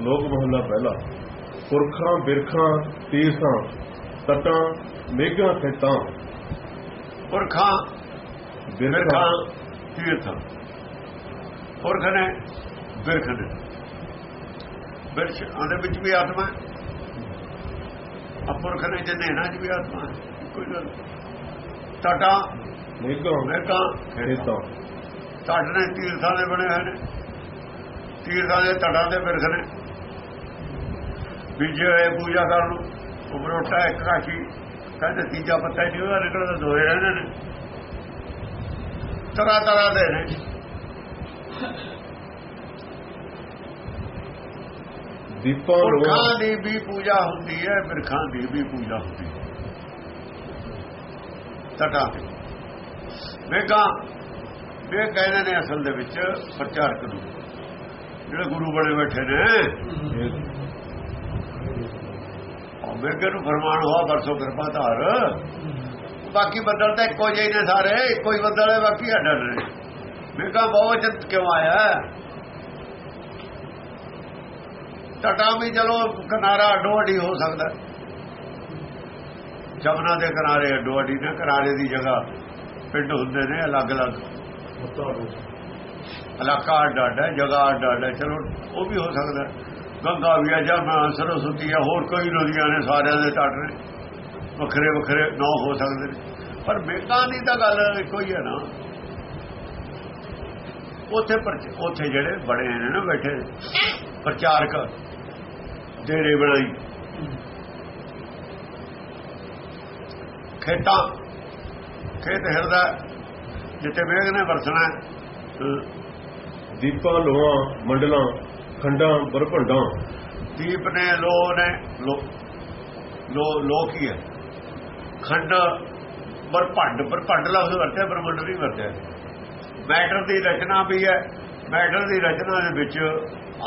ਲੋਕ ਮਹੱਲਾ ਪਹਿਲਾ। ਪੁਰਖਾਂ ਬਿਰਖਾਂ ਤੀਰਥਾਂ ਤਟਾਂ ਮੇਘਾਂ ਖੇਤਾਂ ਪੁਰਖਾਂ ਬਿਰਖਾਂ ਤੀਰਥਾਂ। ਪੁਰਖ ਨੇ ਬਿਰਖ ਨੇ। ਬਿਰਖ ਉਹਦੇ ਵਿੱਚ ਵੀ ਆਤਮਾ ਹੈ। ਅਪੁਰਖ ਨੇ ਜਿਹਨੇ ਨਾ ਚ ਵੀ ਆਤਮਾ ਹੈ। ਕੋਈ ਗੱਲ ਟਾਟਾ ਮੇਘਾਂ ਮੇਕਾਂ ਖੇਤਾਂ। ਟੱਟ ਨੇ ਤੀਰਥਾਂ ਦੇ ਬਣੇ ਹੋਏ ਨੇ। ਤੀਰਥਾਂ ਦੇ ਤਟਾਂ ਦੇ ਬਿਰਖ ਨੇ। ਬੀਜੇ ਹੋਏ ਪੂਜਾ ਕਰਨ ਨੂੰ ਉਬਰੋਟਾ ਇੱਕ ਕਾਸ਼ੀ ਕਹਿੰਦੇ ਤੀਜਾ ਪੱਤਾ ਨਹੀਂ ਉਹਦਾ ਨਿਕਲਦਾ ਦੋਏ ਰਹਿੰਦੇ ਨੇ। ਤਰ੍ਹਾਂ ਤਰ੍ਹਾਂ ਦੇ ਨੇ। ਦੀਪਾਂ ਲੋਹਾਂ ਦੀ ਵੀ ਪੂਜਾ ਹੁੰਦੀ ਹੈ ਬਿਰਖਾਂ ਦੀ ਵੀ ਪੂਜਾ ਹੁੰਦੀ ਹੈ। ਤਟਾਂ ਤੇ। ਵੇਗਾ ਵੇ ਕਹਿੰਦੇ ਨੇ ਅਸਲ ਦੇ ਵਿੱਚ ਪ੍ਰਚਾਰਕ ਨੂੰ। ਜਿਹੜੇ ਗੁਰੂ ਬਣੇ ਬੈਠੇ ਨੇ ਵੇਗੇ ਨੂੰ ਫਰਮਾਨ ਹੋਆ ਬਰਸੋ ਕਿਰਪਾ ਧਾਰ। ਬਾਕੀ ਬੱਦਲ ਤਾਂ ਇੱਕੋ ਜਿਹੇ ਨੇ ਸਾਰੇ ਇੱਕੋ ਹੀ ਬੱਦਲ ਹੈ ਬਾਕੀ ਅੱਡ ਨੇ ਵੇਗਾ ਬਹੁਵਚਨ ਕਿਉਂ ਆਇਆ? ਟਟਾ ਵੀ ਚਲੋ ਕਿਨਾਰਾ ਅੱਡੋ ਅੱਡੀ ਹੋ ਸਕਦਾ। ਜਮਨਾ ਦੇ ਕਿਨਾਰੇ ਅੱਡੋ ਅੱਡੀ ਨੇ ਕਿਨਾਰੇ ਦੀ ਜਗ੍ਹਾ ਪਿੰਡ ਹੁੰਦੇ ਨੇ ਅਲੱਗ-ਅਲੱਗ। ਇਲਾਕਾ ਅੱਡ ਅੱਡ ਹੈ ਜਗ੍ਹਾ ਅੱਡ ਅੱਡ ਹੈ ਚਲੋ ਉਹ ਵੀ ਹੋ ਸਕਦਾ। ਗੰਗਾ ਵੀ ਆ ਜਮਨਾ ਸਰਸਵਤੀ ਆ ਹੋਰ ਕੋਈ ਨਦੀਆਂ ਨੇ ਸਾਰਿਆਂ ਦੇ ਤੱਟ ਨੇ। ਵੱਖਰੇ ਵੱਖਰੇ ਨਾਂ ਹੋ ਸਕਦੇ ਨੇ। ਪਰ ਮੇਕਾਂ ਦੀ ਤਾਂ ਗੱਲ ਇੱਕੋ ਹੀ ਹੈ ਨਾ। ਉੱਥੇ ਪਰ- ਉੱਥੇ ਜਿਹੜੇ ਬੜੇ ਨੇ ਨਾ ਬੈਠੇ ਪ੍ਰਚਾਰਕ ਡੇਰੇ ਬਣਾਈ। ਖੇਤਾਂ ਖੇਤ ਹਿਰਦਾ ਜਿੱਥੇ ਵੇਗ ਨੇ ਵਰਸਣਾ ਹੈ, ਅਹ ਦੀਪਾਂ ਲੋਹਾਂ ਮੰਡਲਾਂ ਖੰਡਾਂ ਬਰਭੰਡਾਂ ਦੀਪ ਨੇ ਲੋ ਨੇ, ਲੋ ਲੋ ਕੀ ਹੈ? ਖੰਡ ਬਰਪੰਡ ਬਰਪੰਡ ਲਫ਼ਜ਼ ਵਰਤਿਆ, ਬ੍ਰਹਮੰਡ ਨਹੀਂ ਵਰਤਿਆ। ਮੈਟਰ ਦੀ ਰਚਨਾ ਵੀ ਹੈ, ਮੈਟਰ ਦੀ ਰਚਨਾ ਦੇ ਵਿੱਚ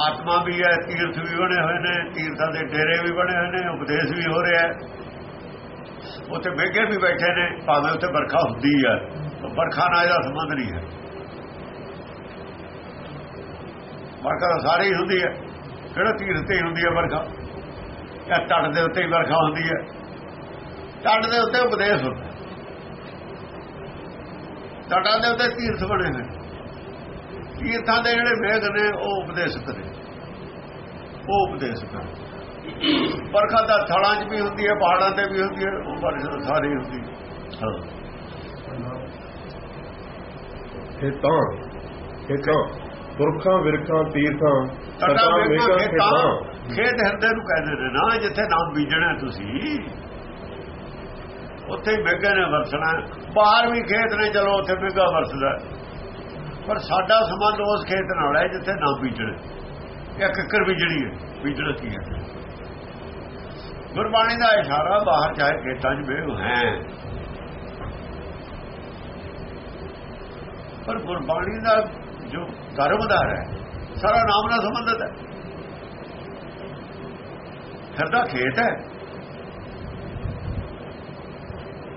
ਆਤਮਾ ਵੀ ਹੈ, ਤੀਰਥ ਵੀ ਬਣੇ ਹੋਏ ਨੇ, ਤੀਰਥਾਂ ਦੇ ਡੇਰੇ ਵੀ ਬਣੇ ਹੋਏ ਨੇ, ਉਪਦੇਸ਼ ਵੀ ਹੋ ਰਿਹਾ ਉੱਥੇ ਬੇਗੇ ਵੀ ਬੈਠੇ ਨੇ, ਭਾਵੇਂ ਉੱਥੇ ਵਰਖਾ ਹੁੰਦੀ ਹੈ ਵਰਖਾ ਨਾਲ ਇਹਦਾ ਸੰਬੰਧ ਨਹੀਂ ਹੈ। ਵਰਖਾ ਤਾਂ ਸਾਰੇ ਹੀ ਹੁੰਦੀ ਹੈ। ਕਿਹੜਾ ਤੀਰਥ ਤੇ ਹੀ ਹੁੰਦੀ ਹੈ ਵਰਖਾ? ਜਾਂ ਤੱਟ ਦੇ ਉੱਤੇ ਹੀ ਵਰਖਾ ਹੁੰਦੀ ਹੈ? ਤੱਟ ਦੇ ਉੱਤੇ ਉਪਦੇਸ਼ ਹੁੰਦਾ। ਤੱਟਾਂ ਦੇ ਉੱਤੇ ਤੀਰਥ ਬਣੇ ਨੇ। ਤੀਰਥਾਂ ਦੇ ਜਿਹੜੇ ਵੇਦ ਨੇ, ਉਹ ਉਪਦੇਸ਼ਕ ਨੇ ਉਹ ਉਪਦੇਸ਼ਕ ਨੇ ਵਰਖਾ ਦਾ ਥੜਾਂ 'ਚ ਵੀ ਹੁੰਦੀ ਹੈ, ਪਹਾੜਾਂ ਤੇ ਵੀ ਹੁੰਦੀ ਹੈ, ਉਹ ਵਰਖਾ ਸਾਰੀ ਹੁੰਦੀ ਹੈ। ਹਾਂ। ਖੇਤਾਂ ਖੇਤਾਂ ਪੁਰਖਾਂ ਬਿਰਖਾਂ ਤੀਰਥਾਂ ਵੇਖਾਂ ਮੇਘਾਂ ਖੇਤਾਂ ਖੇਤਾਂ। ਹਿਰਦੇ ਨੂੰ ਕਹਿੰਦੇ ਨੇ ਨਾ ਜਿੱਥੇ ਨਾਮ ਬੀਜਣਾ ਤੁਸੀਂ। ਉੱਥੇ ਹੀ ਮੇਘੇ ਨੇ ਵਰਸਣਾ ਬਾਹਰ ਵੀ ਖੇਤ ਨੇ ਚਲੋ ਉੱਥੇ ਮੇਘਾ ਵਰਸਦਾ ਪਰ ਸਾਡਾ ਸੰਬੰਧ ਉਸ ਖੇਤ ਨਾਲ ਹੈ ਜਿੱਥੇ ਨਾਮ ਬੀਜਣਾ ਇਹ ਕਿੱਕਰ ਬੀਜਣੀ ਹੈ ਬੀਜਣਾ ਕੀ ਹੈ? ਗੁਰਬਾਣੀ ਦਾ ਇਸ਼ਾਰਾ ਬਾਹਰ ਚਾਹੇ ਖੇਤਾਂ 'ਚ ਮੇਘ ਹੈ। ਪਰ ਗੁਰਬਾਣੀ ਦਾ ਜੋ ਧਰਮਦਾਰ ਹੈ, ਸਾਰਾ ਨਾਮ ਨਾਲ ਸੰਬੰਧਿਤ ਹੈ। ਹਿਰਦਾ ਖੇਤ ਹੈ।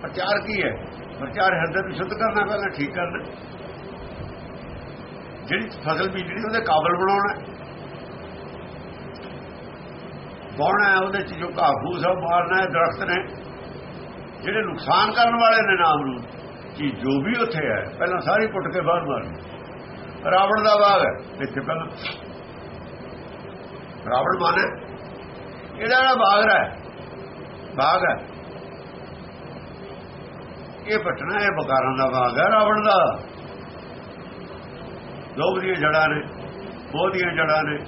ਪ੍ਰਚਾਰ ਕੀ ਹੈ? ਪ੍ਰਚਾਰ ਹਿਰਦੇ ਨੂੰ ਸ਼ੁੱਧ ਕਰਨਾ ਪਹਿਲਾਂ ਠੀਕ ਕਰਨਾ। ਜਿਹੜੀ ਫਸਲ ਬੀਜਣੀ, ਉਹਦੇ ਕਾਬਲ ਬਣਾਉਣਾ। ਬਾਉਣਾ ਉਹਦੇ ਚ ਜੋ ਘਾਹ ਫੂਸ ਆ ਉਹ ਮਾਰਨਾ ਹੈ, ਦਰਖਤ ਨੇ। ਜਿਹੜੇ ਨੁਕਸਾਨ ਕਰਨ ਵਾਲੇ ਨੇ ਨਾਮ ਨੂੰ ਕਿ ਜੋ ਵੀ ਉੱਥੇ ਹੈ, ਪਹਿਲਾਂ ਸਾਰੀ ਪੁੱਟ ਕੇ ਬਾਹਰ ਮਾਰਨੀ। ਰਾਵਣ ਦਾ ਬਾਗ ਹੈ। ਇੱਥੇ ਪਹਿਲਾਂ। ਰਾਵਣ ਮਾਨੇ। ਇਹਦਾ ਜਿਹੜਾ ਬਾਗ ਹੈ ਬਾਗ ਹੈ। ਇਹ ਪਟਣਾ ਇਹ ਬਕਾਰਾਂ ਦਾ ਬਾਗ ਹੈ, ਰਾਵਣ ਦਾ। ਲੋਭ ਦੀਆਂ ਜੜਾਂ ਨੇ ਮੋਹ ਦੀਆਂ ਜੜਾਂ ਨੇ।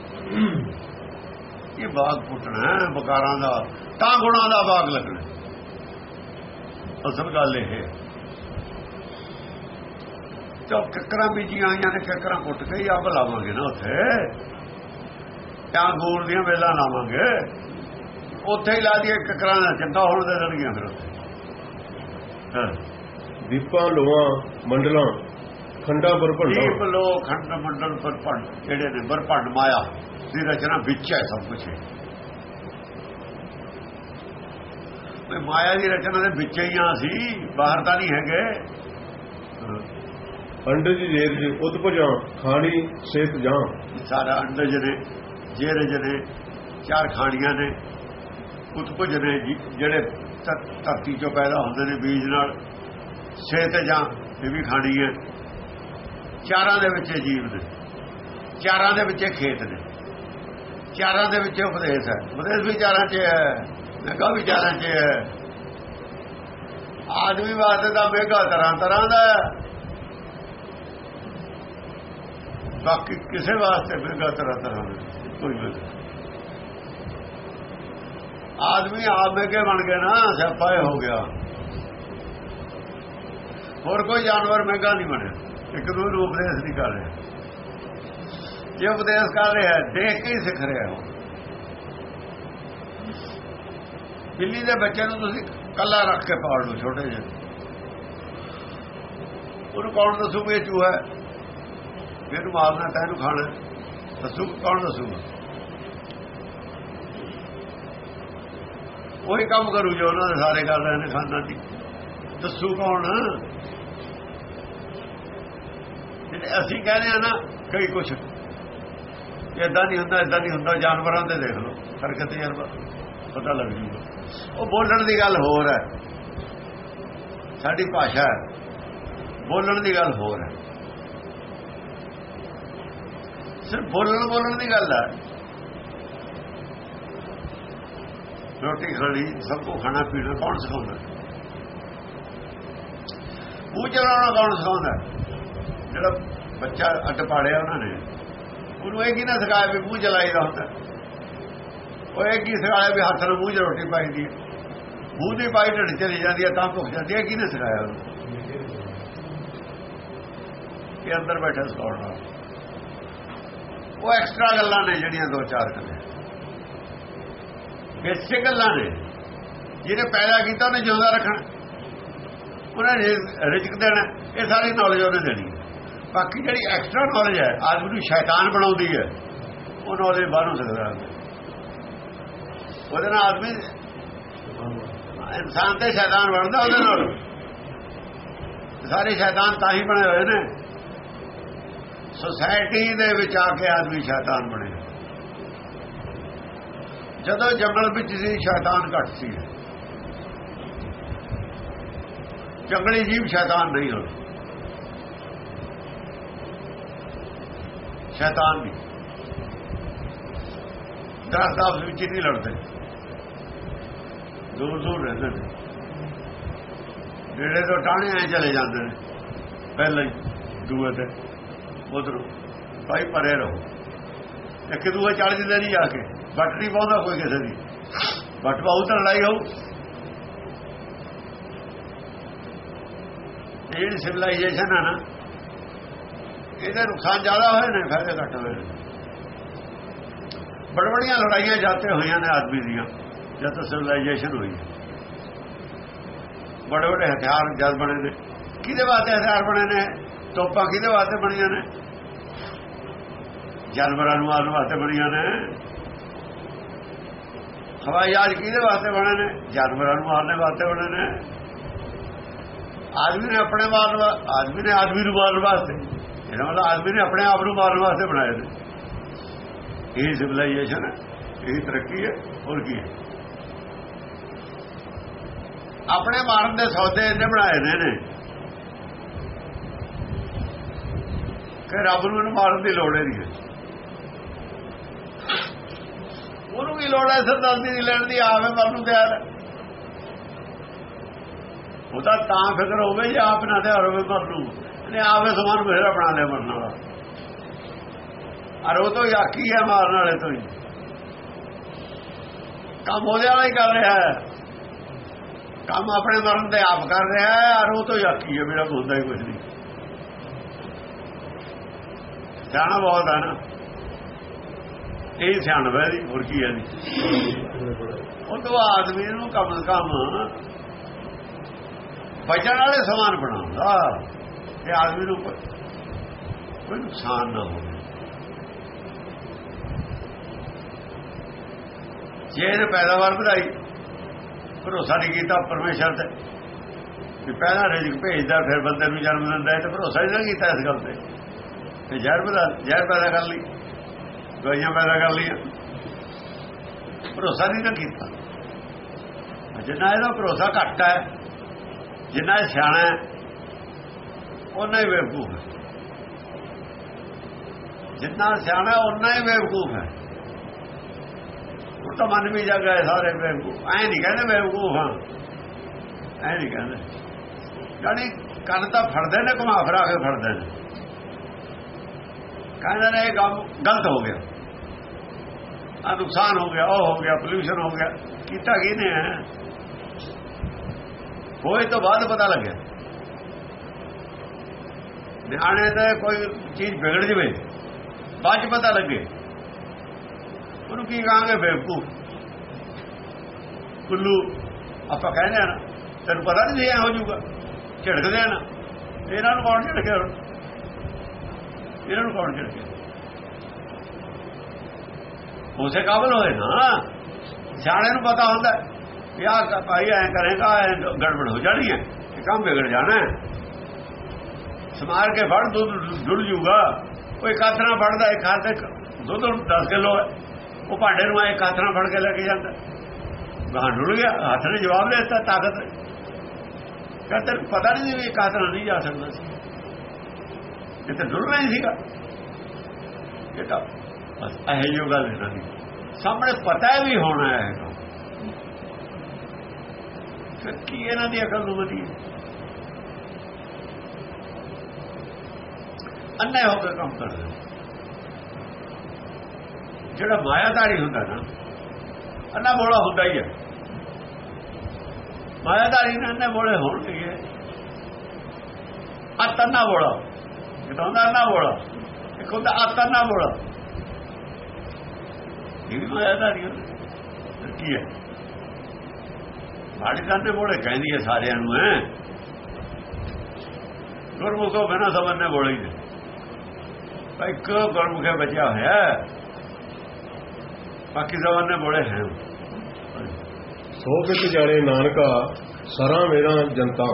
ਇਹ ਬਾਗ ਪੁੱਟਣਾ ਹੈ ਬਕਾਰਾਂ ਦਾ, ਤਾਂ ਗੁਣਾਂ ਦਾ ਬਾਗ ਲੱਗਣਾ ਅਸਲ ਗੱਲ ਇਹ ਹੈ। ਜੋ ਕਿਕਰਾਂ ਬੀਜੀਆਂ ਆਈਆਂ ਨੇ ਕਿਕਰਾਂ ਪੁੱਟ ਕੇ ਹੀ ਅੱਗ ਲਾਵਾਂਗੇ ਨਾ ਉੱਥੇ। ਜਾਂ ਗੂੜ ਦੀਆਂ ਵੇਲਾਂ ਲਾਵਾਂਗੇ। ਉੱਥੇ ਹੀ ਲਾ ਦਈਏ ਕਿਕਰਾਂ ਦਾ ਚੰਗਾ ਹੋਣ ਦੇ ਦੇਣਗੀਆਂ ਫਿਰ ਉੱਥੇ। ਹਾਂ। ਦੀਪਾਂ ਲੋਹਾਂ ਮੰਡਲਾਂ ਖੰਡਾਂ ਬਰਭੰਡਾਂ ਦੀਪ ਲੋ ਖੰਡ ਮੰਡਲ ਪਰ ਭੰਡ ਜਿਹੜੇ ਨੇ ਬਰਪੰਡ ਮਾਇਆ ਦੀ ਰਚਨਾ ਵਿੱਚ ਹੈ ਸਭ ਕੁਝ ਮੈਂ ਮਾਇਆ ਦੀ ਰਚਨਾ ਦੇ ਵਿੱਚ ਹੀ ਆ ਸੀ ਬਾਹਰ ਤਾਂ ਨਹੀਂ ਹੈਗੇ। ਅੰਡਜ ਜੇਰਜ ਉਤਪਜਾਂ ਖਾਣੀ ਸੇਤ ਜਾਂ ਸਾਰਾ ਅੰਡਜ ਨੇ ਜੇ ਰਜ ਚਾਰ ਖਾਣੀਆਂ ਨੇ ਉਤਪੁਜ ਨੇ ਜਿਹੜੇ ਧਰਤੀ ਚੋਂ ਪੈਦਾ ਹੁੰਦੇ ਨੇ ਬੀਜ ਨਾਲ ਛੇ ਜਾਂ ਇਹ ਵੀ ਖਾਣੀ ਹੈ। ਚਾਰਾਂ ਦੇ ਵਿੱਚ ਜੀਵ ਨੇ। ਚਾਰਾਂ ਦੇ ਵਿੱਚ ਖੇਤ ਨੇ। ਚਾਰਾਂ ਦੇ ਵਿੱਚ ਉਪਦੇਸ਼ ਹੈ। ਉਪਦੇਸ਼ ਵੀ ਚਾਰਾਂ 'ਚ ਹੈ ਮੇਗਾ ਵੀ ਚਾਰਾਂ 'ਚ ਹੈ। ਆਦਮੀ ਵਾਸਤੇ ਤਾਂ ਮੇਗਾ ਤਰ੍ਹਾਂ ਤਰ੍ਹਾਂ ਦਾ ਹੈ ਬਾਕੀ ਕਿਸੇ ਵਾਸਤੇ ਮੇਗਾ ਤਰ੍ਹਾਂ ਤਰ੍ਹਾਂ ਦਾ ਕੋਈ ਮੇਗਾ ਆਦਮੀ ਆਪ ਮੇਗੇ ਬਣ ਗਏ ਨਾ, ਸਿਆਪਾ ਹੋ ਗਿਆ। ਹੋਰ ਕੋਈ ਜਾਨਵਰ ਮਹਿੰਗਾ ਨਹੀਂ ਬਣਿਆ। ਇੱਕ ਦੂਜੇ ਨੂੰ ਉਪਦੇਸ਼ ਨਹੀਂ ਕਰ ਰਿਹਾ। ਜੇ ਉਪਦੇਸ਼ ਕਰ ਰਿਹਾ, ਦੇਖ ਕੇ ਹੀ ਸਿੱਖ ਰਿਹਾ ਹੋ ਬਿੱਲੀ ਦੇ ਬੱਚੇ ਨੂੰ ਤੁਸੀਂ ਕੱਲਾ ਰੱਖ ਕੇ ਪਾਲ ਲਓ, ਛੋਟੇ ਜਿਹੇ। ਉਹਨੂੰ ਕੌਣ ਦੱਸੂ ਵੀ ਇਹ ਚੂਹਾ ਹੈ? ਇਹਨੂੰ ਮਾਰਨਾ ਤਾਂ ਖਾਣਾ। ਦੱਸੂ ਕੌਣ ਦੱਸੂਗਾ? ਉਹੀ ਕੰਮ ਕਰੂ ਜੋ ਉਹਨਾਂ ਦੇ ਸਾਰੇ ਕਰ ਰਹੇ ਨੇ ਖਾਨਾ ਦੀ। ਦੱਸੂ ਕੌਣ? ਜਿਹੜੇ ਅਸੀਂ ਕਹਿੰਦੇ ਆ ਨਾ, ਕਈ ਕੁਛ। ਇਦਾਂ ਨਹੀਂ ਹੁੰਦਾ ਇਦਾਂ ਨਹੀਂ ਹੁੰਦਾ, ਜਾਨਵਰਾਂ ਦੇ ਦੇਖ ਲਓ, ਹਰਕਤ ਤਜਰਬਾ ਪਤਾ ਲੱਗ ਜੂਗਾ। ਉਹ ਬੋਲਣ ਦੀ ਗੱਲ ਹੋਰ ਹੈ। ਸਾਡੀ ਭਾਸ਼ਾ ਹੈ। ਬੋਲਣ ਦੀ ਗੱਲ ਹੋਰ ਹੈ। ਸਿਰਫ ਬੋਲਣ ਬੋਲਣ ਦੀ ਗੱਲ ਹੈ ਰੋਟੀ ਖਾਣੀ ਸਭ ਕੋ ਖਾਣਾ, ਪੀਣਾ, ਕੌਣ ਸਿਖਾਉਂਦਾ? ਮੂੰਹ ਚਲਾਉਣਾ ਕੌਣ ਸਿਖਾਉਂਦਾ? ਜਿਹੜਾ ਬੱਚਾ ਅੱਡ ਪਾੜਿਆ ਉਹਨਾਂ ਨੇ, ਉਹਨੂੰ ਇਹ ਕੀ ਨਾ ਸਿਖਾਇਆ ਵੀ ਮੂੰਹ ਚਲਾਈਦਾ ਹੁੰਦਾ? ਉਹ ਇਹ ਕੀ ਸਿਖਾਇਆ ਵੀ ਹੱਥ ਨਾਲ ਮੂੰਹ 'ਚ ਰੋਟੀ ਪਾਈਦੀ ਹੈ? ਮੂੰਹ ਦੀ ਪਾਈ ਢਿੱਡ ਚਲੀ ਜਾਂਦੀ ਹੈ, ਤਾਂ ਭੁੱਖ ਜਾਂਦੀ ਹੈ ਕਿਹਨੇ ਸਿਖਾਇਆ ਉਹਨੂੰ? ਇਹ ਅੰਦਰ ਬੈਠਾ ਸਿਖਾਉਣਾ ਉਹ ਐਕਸਟਰਾ ਗੱਲਾਂ ਨੇ ਜਿਹੜੀਆਂ ਦੋ ਚਾਰ ਗੱਲਾਂ। ਬੇਸਿਕ ਗੱਲਾਂ ਨੇ। ਜਿਹਨੇ ਪੈਦਾ ਕੀਤਾ, ਉਹਨੇ ਜਿਉਂਦਾ ਰੱਖਣਾ। ਉਹਨੇ ਰਿਜ਼ਕ ਦੇਣਾ। ਇਹ ਸਾਰੀ ਨੌਲੇਜ ਉਹਨੇ ਦੇਣੀ ਹੈ। ਬਾਕੀ ਜਿਹੜੀ ਐਕਸਟਰਾ ਨੌਲੇਜ ਹੈ, ਆਦਮੀ ਨੂੰ ਸ਼ੈਤਾਨ ਬਣਾਉਂਦੀ ਹੈ ਉਹ ਨੌਲੇਜ ਬਾਹਰੋਂ ਸਕਦਾ ਉਹਦੇ ਨਾਲ ਆਦਮੀ ਇਨਸਾਨ ਤੇ ਸ਼ੈਤਾਨ ਬਣਦਾ ਉਹਦੇ ਨਾਲ। ਸਾਰੇ ਸ਼ੈਤਾਨ ਤਾਂ ਹੀ ਬਣੇ ਹੋਏ ਨੇ। ਸੋਸਾਇਟੀ ਦੇ ਵਿੱਚ ਆ ਕੇ ਆਦਮੀ ਸ਼ੈਤਾਨ ਬਣੇ। ਜਦੋਂ ਜੰਗਲ ਵਿੱਚ ਸੀ, ਸ਼ੈਤਾਨ ਘੱਟ ਸੀ। ਜੰਗਲੀ ਜੀਵ ਸ਼ੈਤਾਨ ਨਹੀਂ ਹੁੰਦਾ ਸ਼ੈਤਾਨ ਨਹੀਂ। ਦਰਖਤ ਆਪਸ ਵਿੱਚ ਨਹੀਂ ਲੜਦੇ। ਦੂਰ ਦੂਰ ਰਹਿੰਦੇ ਨੇ। ਜਿਹੜੇ ਤੋਂ ਟਾਣੇ ਆਏ ਚਲੇ ਜਾਂਦੇ ਨੇ। ਪਹਿਲਾਂ ਹੀ ਦੂਏ ਤੇ। ਉਧਰ ਭਾਈ ਪਰੇ ਰਹੋ। ਇੱਕ ਦੂਏ ਚੜ ਜਿੰਦੇ ਨਹੀਂ ਜਾ ਕੇ। ਬੱਟ ਨਹੀਂ ਪਾਉਂਦਾ ਕੋਈ ਕਿਸੇ ਦੀ। ਬੱਟ ਪਾਉ ਤਾਂ ਲੜਾਈ ਹੋਊ। ਇਹ ਜਿਹੜੀ ਸਿਵਲਾਈਜੇਸ਼ਨ ਹੈ ਨਾ। ਇਹਦੇ ਨੁਕਸਾਨ ਜ਼ਿਆਦਾ ਹੋਏ ਨੇ, ਫਾਇਦੇ ਘੱਟ ਹੋਏ ਨੇ। ਬੜ ਬੜੀਆਂ ਲੜਾਈਆਂ ਜਾਤੇ ਹੋਈਆਂ ਨੇ ਆਦਮੀ ਦੀਆਂ, ਜਦ ਤੋਂ ਸਿਵਲਾਈਜੇਸ਼ਨ ਹੋਈ। ਬੜੇ ਬੜੇ ਹਥਿਆਰ ਜਦ ਬਣੇ ਨੇ। ਕਿਹਦੇ ਵਾਸਤੇ ਹਥਿਆਰ ਬਣੇ ਨੇ? ਤੋਪਾਂ ਕਿਹਦੇ ਵਾਸਤੇ ਬਣੀਆਂ ਨੇ? ਜਾਨਵਰਾਂ ਨੂੰ ਮਾਰਨ ਵਾਸਤੇ ਬਣੀਆਂ ਨੇ। ਹਵਾਈ ਜਹਾਜ਼ ਕਿਹਦੇ ਵਾਸਤੇ ਬਣੇ ਨੇ? ਜਾਨਵਰਾਂ ਨੂੰ ਮਾਰਨ ਵਾਸਤੇ ਬਣੇ ਨੇ। ਆਦਮੀ ਨੇ ਆਪਣੇ ਮਾਰਨ ਆਦਮੀ ਨੇ ਆਦਮੀ ਨੂੰ ਮਾਰਨ ਵਾਸਤੇ। ਇਹਨਾਂ ਮਤਲਬ ਆਦਮੀ ਨੇ ਆਪਣੇ ਆਪ ਨੂੰ ਮਾਰਨ ਵਾਸਤੇ ਬਣਾਏ ਨੇ। ਇਹ ਸਿਵਲਾਈਜੇਸ਼ਨ ਹੈ, ਇਹ ਤਰੱਕੀ ਹੈ, ਹੋਰ ਕੀ ਹੈ। ਆਪਣੇ ਮਾਰਨ ਦੇ ਸੌਦੇ ਇਹਨੇ ਬਣਾਏ ਨੇ ਨੇ ਕਿ ਰੱਬ ਨੂੰ ਇਹਨੂੰ ਮਾਰਨ ਦੀ ਲੋੜ ਨਹੀਂ ਹੈ। ਉਹਨੂੰ ਵੀ ਲੋੜ ਹੈ? ਸਰਦਾਰਦੀ ਦੀ ਲੈਣ ਦੀ ਆਵੇ ਮਰਨ ਨੂੰ ਤਿਆਰ ਹੈ। ਉਹਦਾ ਤਾਂ ਫਿਕਰ ਹੋਵੇ ਜੇ ਆਪ ਨਾ ਤਿਆਰ ਹੋਵੇ ਮਰਨ ਨੂੰ। ਇਹਨੇ ਆਵੇ ਸਮਾਨ ਬਹਿਰਾ ਬਣਾ ਲਿਆ ਮਰਨ ਵਾਲਾ। ਅਰ ਉਹ ਤੋਂ ਯਾਕੀ ਹੈ ਮਾਰਨ ਵਾਲੇ ਤੋਂ ਹੀ। ਕੰਮ ਉਹਦੇ ਵਾਲਾ ਹੀ ਕਰ ਰਿਹਾ ਹੈ। ਕੰਮ ਆਪਣੇ ਮਰਨ ਤੇ ਆਪ ਕਰ ਰਿਹਾ ਹੈ, ਅਰ ਉਹ ਤੋਂ ਯਾਕੀ ਹੈ, ਮੇਰਾ ਹੁੰਦਾ ਹੀ ਕੁਝ ਨਹੀਂ। ਜਾਣਾ ਬਹੁਤ ਹੈ ਨਾ। ਇਹ ਸਿਆਣ ਵੈਦੀ ਹੋਰ ਕੀ ਹੈ ਜੀ? ਉਹ ਤੋਂ ਆਦਮੀ ਨੂੰ ਕਮ ਸੇ ਬਚਣ ਵਾਲੇ ਸਮਾਨ ਬਣਾਉਂਦਾ। ਤੇ ਆਦਮੀ ਨੂੰ ਕੋਈ ਨੁਕਸਾਨ ਨਾ ਹੋਵੇ। ਜੇ ਇਹਨੇ ਪੈਦਾਵਾਰ ਵਧਾਈ, ਭਰੋਸਾ ਨਹੀਂ ਕੀਤਾ ਪਰਮੇਸ਼ਰ ਤੇ ਕਿ ਪਹਿਲਾ ਰਿਜ਼ਕ ਭੇਜਦਾ, ਫਿਰ ਬੰਦੇ ਨੂੰ ਜਨਮ ਦਿੰਦਾ ਹੈ ਤੇ ਭਰੋਸਾ ਹੀ ਨਾ ਕੀਤਾ ਇਸ ਗੱਲ ਤੇ। ਤੇ ਜ਼ਹਿਰ ਬਦਾ ਜ਼ਹਿਰ ਪੈਦਾ ਕਰ ਲਈ। ਦਵਾਈਆਂ ਪੈਦਾ ਕਰ ਲਈਆਂ। ਭਰੋਸਾ ਨਹੀਂ ਤਾਂ ਕੀਤਾ। ਜਿੰਨਾ ਇਹਦਾ ਭਰੋਸਾ ਘੱਟ ਹੈ, ਜਿੰਨਾ ਇਹ ਸਿਆਣਾ ਹੈ ਉਹਨਾਂ ਹੀ ਬੇਵਕੂਫ ਹੈ। ਜਿੰਨਾ ਸਿਆਣਾ ਉਹਨਾਂ ਹੀ ਬੇਵਕੂਫ ਹੈ। ਉਹ ਤਾਂ ਮਨ ਵੀ ਜਾ ਸਾਰੇ ਬੇਵਕੂਫ। ਐ ਨਹੀਂ ਕਹਿੰਦੇ ਬੇਵਕੂਫ ਹਾਂ। ਐ ਨਹੀਂ ਕਹਿੰਦੇ। ਜਾਨੀ ਕੰਨ ਤਾਂ ਫੜਦੇ ਨੇ ਘੁਮਾ ਫਰਾ ਕੇ ਫੜਦੇ ਨੇ। ਕਹਿੰਦੇ ਨੇ ਇਹ ਕੰਮ ਗਲਤ ਹੋ ਗਿਆ। ਆ ਨੁਕਸਾਨ ਹੋ ਗਿਆ, ਉਹ ਹੋ ਗਿਆ ਪੋਲੂਸ਼ਨ ਹੋ ਗਿਆ। ਕੀਤਾ ਕਿਹਨੇ ਨੇ ਹੋਏ ਤੋਂ ਬਾਅਦ ਪਤਾ ਲੱਗਿਆ। ਨਿਆਣੇ ਤੇ ਕੋਈ ਚੀਜ਼ ਵਿਗੜ ਜਵੇ, ਬਾਅਦ ਚ ਪਤਾ ਲੱਗੇ। ਉਹਨੂੰ ਕੀ ਕਹਾਂਗੇ ਬੇਵਕੂਫ ਕੁੱਲੂ, ਆਪਾਂ ਕਹਿੰਦੇ ਆ ਨਾ, ਤੈਨੂੰ ਪਤਾ ਨਹੀਂ ਇਹ ਹੋ ਜਾਊਗਾ ਝੜਕਦੇ ਆ ਨਾ। ਇਹਨਾਂ ਨੂੰ ਕੌਣ ਝੜਕੇ ਇਹਨਾਂ ਨੂੰ ਕੌਣ ਝੜਕੇ ਉਸੇ ਕਾਬਲ ਹੋਏ ਨਾ। ਸਿਆਣੇ ਨੂੰ ਪਤਾ ਹੁੰਦਾ ਵੀ ਆਹ ਭਾਈ ਐ ਕਰੇਗਾ ਐ ਗੜਬੜ ਹੋ ਜਾਣੀ ਹੈ ਇਹ ਕੰਮ ਵਿਗੜ ਜਾਣਾ ਹੈ। ਸਮਾਰ ਕੇ ਫੜ, ਦੁੱਧ ਡੁੱਲ ਜੂਗਾ। ਕੋਈ ਕਾਤਰਾ ਫੜਦਾ, ਇੱਕ ਹੱਥ ਦੁੱਧ 10 ਕਿਲੋ ਹੈ। ਉਹ ਭਾਂਡੇ ਨੂੰ ਆਏ ਕਾਤਰਾ ਫੜ ਕੇ ਲੈ ਕੇ ਜਾਂਦਾ। ਗਾਂ ਡੁੱਲ ਗਿਆ, ਹੱਥ ਨੇ ਜਵਾਬ ਦੇ ਦਿੱਤਾ, ਤਾਕਤ। ਕਹਿੰਦਾ ਪਤਾ ਨਹੀਂ ਵੀ ਕਾਤਰਾ ਨਹੀਂ ਜਾ ਸਕਦਾ ਸੀ। ਇਹ ਤਾਂ ਡੁੱਲਣਾ ਹੀ ਸੀਗਾ। ਇਹ ਤਾਂ ਬਸ ਇਹ ਜੋ ਗੱਲ ਇਹਨਾਂ ਦੀ ਸਾਹਮਣੇ ਪਤਾ ਵੀ ਹੋਣਾ ਹੈ ਫਿਰ ਕੀ ਇਹਨਾਂ ਦੀ ਅਕਲ ਨੂੰ ਵਧੀ? ਅੰਨੇ ਹੋ ਕੇ ਕੰਮ ਕਰਦੇ ਜਿਹੜਾ ਮਾਇਆਦਾਰੀ ਹੁੰਦਾ ਨਾ, ਅੰਨਾ ਬੋਲਾ ਹੁੰਦਾ ਹੀ ਹੈ। ਮਾਇਆਧਾਰੀ ਨੇ ਅੰਨੇ ਬੋਲੇ ਹੋਣਗੇ। ਅਤਨਾ ਬੋਲਾ। ਇਹ ਤਾਂ ਹੁੰਦਾ ਅੰਨਾ ਬੋਲਾ ਇੱਕ ਹੁੰਦਾ ਅਤਨਾ ਬੋਲਾ ਇਹ ਵੀ ਮਾਇਆਧਾਰੀ ਹੁੰਦਾ ਕੀ ਹੈ ਬਾੜੀ ਕੰਦੇ ਬੋਲੇ ਕਹਿੰਦੀ ਹੈ ਸਾਰਿਆਂ ਨੂੰ ਹੈ ਗੁਰਮੁਖੋ ਬਿਨਾ ਸਮਝਨੇ ਬੋਲੇ ਹੀ ਨੇ ਭਾਈ ਕੋ ਗੁਰਮੁਖੇ ਬਚਿਆ ਹੋਇਆ ਬਾਕੀ ਜ਼ਮਾਨੇ ਬੋਲੇ ਹੈ ਸੋ ਬਿਤ ਜਾਣੇ ਨਾਨਕਾ ਸਰਾਂ ਮੇਰਾ ਜਨਤਾ।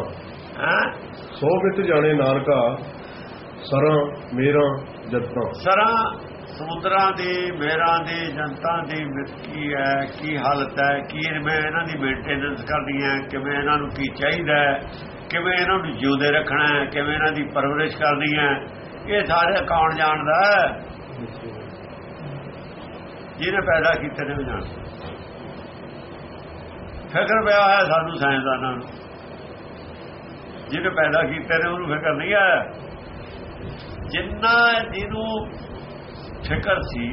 ਹਾਂ? ਸੋ ਬਿਤ ਜਾਣੇ ਨਾਨਕਾ ਸਰਾਂ, ਮੇਰਾ ਜਨਤਾ ਸਰਾਂ, ਸਮੁੰਦਰਾਂ ਦੀ ਮੇਰਾਂ ਦੀ, ਜਨਤਾ ਦੀ ਕੀ ਹੈ, ਕੀ ਹਾਲਤ ਹੈ, ਕੀ ਮੈਂ ਇਹਨਾਂ ਦੀ ਮੇਨਟੇਨੈਂਸ ਕਰਨੀ ਹੈ, ਕਿਵੇਂ ਇਹਨਾਂ ਨੂੰ ਕੀ ਚਾਹੀਦਾ ਹੈ, ਕਿਵੇਂ ਇਹਨਾਂ ਨੂੰ ਜਿਉਂਦੇ ਰੱਖਣਾ ਹੈ, ਕਿਵੇਂ ਇਹਨਾਂ ਦੀ ਪਰਵਰਿਸ਼ ਕਰਨੀ ਹੈ। ਇਹ ਸਾਰੇ ਕੌਣ ਜਾਣਦਾ ਜਿਹਨੇ ਪੈਦਾ ਕੀਤੇ ਨੇ ਉਹ ਫਿਕਰ ਪਿਆ ਹੈ ਸਾਨੂੰ ਸਾਇੰਸਦਾਨਾਂ ਨੂੰ। ਜਿਹਨੇ ਪੈਦਾ ਕੀਤੇ ਨੇ, ਉਹਨੂੰ ਫਿਕਰ ਨਹੀਂ ਹੈ। ਜਿੰਨਾ ਜਿਹਨੂੰ ਫਿਕਰ ਸੀ,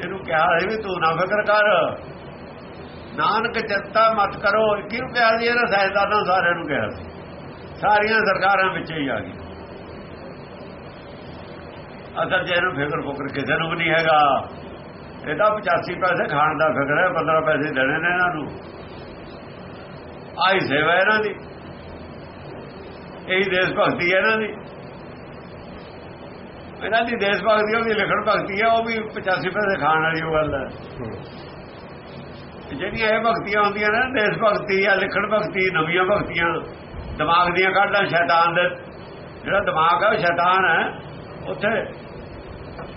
ਇਹਨੂੰ ਕਿਹਾ ਹੈ ਵੀ ਤੂੰ ਨਾ ਫਿਕਰ ਕਰ। ਨਾਨਕ ਚਿੰਤਾ ਮਤ ਕਰੋ। ਕਿਹਨੂੰ ਕਿਹਾ ਜੀ ਇਹਨਾਂ ਸਾਇੰਸਦਾਨਾਂ ਸਾਰਿਆਂ ਨੂੰ ਕਿਹਾ ਸੀ। ਸਾਰੀਆਂ ਸਰਕਾਰਾਂ ਵਿੱਚ ਹੀ ਆ ਗਈ ਅਸਲ ਜੇ ਇਹਨੂੰ ਫਿਕਰ ਫੁਕਰ ਕਿਸੇ ਨੂੰ ਵੀ ਨਹੀਂ ਹੈਗਾ। ਇਹਦਾ 85 ਪੈਸੇ ਖਾਣ ਦਾ ਫਿਕਰ ਹੈ 15 ਪੈਸੇ ਦੇਣੇ ਨੇ ਇਹਨਾਂ ਨੂੰ। ਆਈ ਸੇਵਾ ਇਹਨਾਂ ਦੀ। ਇਹੀ ਦੇਸ਼ ਭਗਤੀ ਹੈ ਇਹਨਾਂ ਦੀ। ਇਹਨਾਂ ਦੀ ਦੇਸ਼ ਭਗਤੀ ਉਹਦੀ ਲਿਖਣ ਭਗਤੀ ਹੈ ਉਹ ਵੀ 85 ਪੈਸੇ ਖਾਣ ਵਾਲੀ ਉਹ ਗੱਲ ਹੈ। ਜਿਹੜੀਆਂ ਇਹ ਭਗਤੀਆਂ ਹੁੰਦੀਆਂ ਨੇ ਦੇਸ਼ ਭਗਤੀ ਆ ਲਿਖਣ ਭਗਤੀ ਨਵੀਆਂ ਭਗਤੀਆਂ ਦਿਮਾਗ ਦੀਆਂ ਕਾਢਾਂ ਸ਼ੈਤਾਨ ਦੇ। ਜਿਹੜਾ ਦਿਮਾਗ ਹੈ ਉਹ ਸ਼ੈਤਾਨ ਹੈ ਉੱਥੇ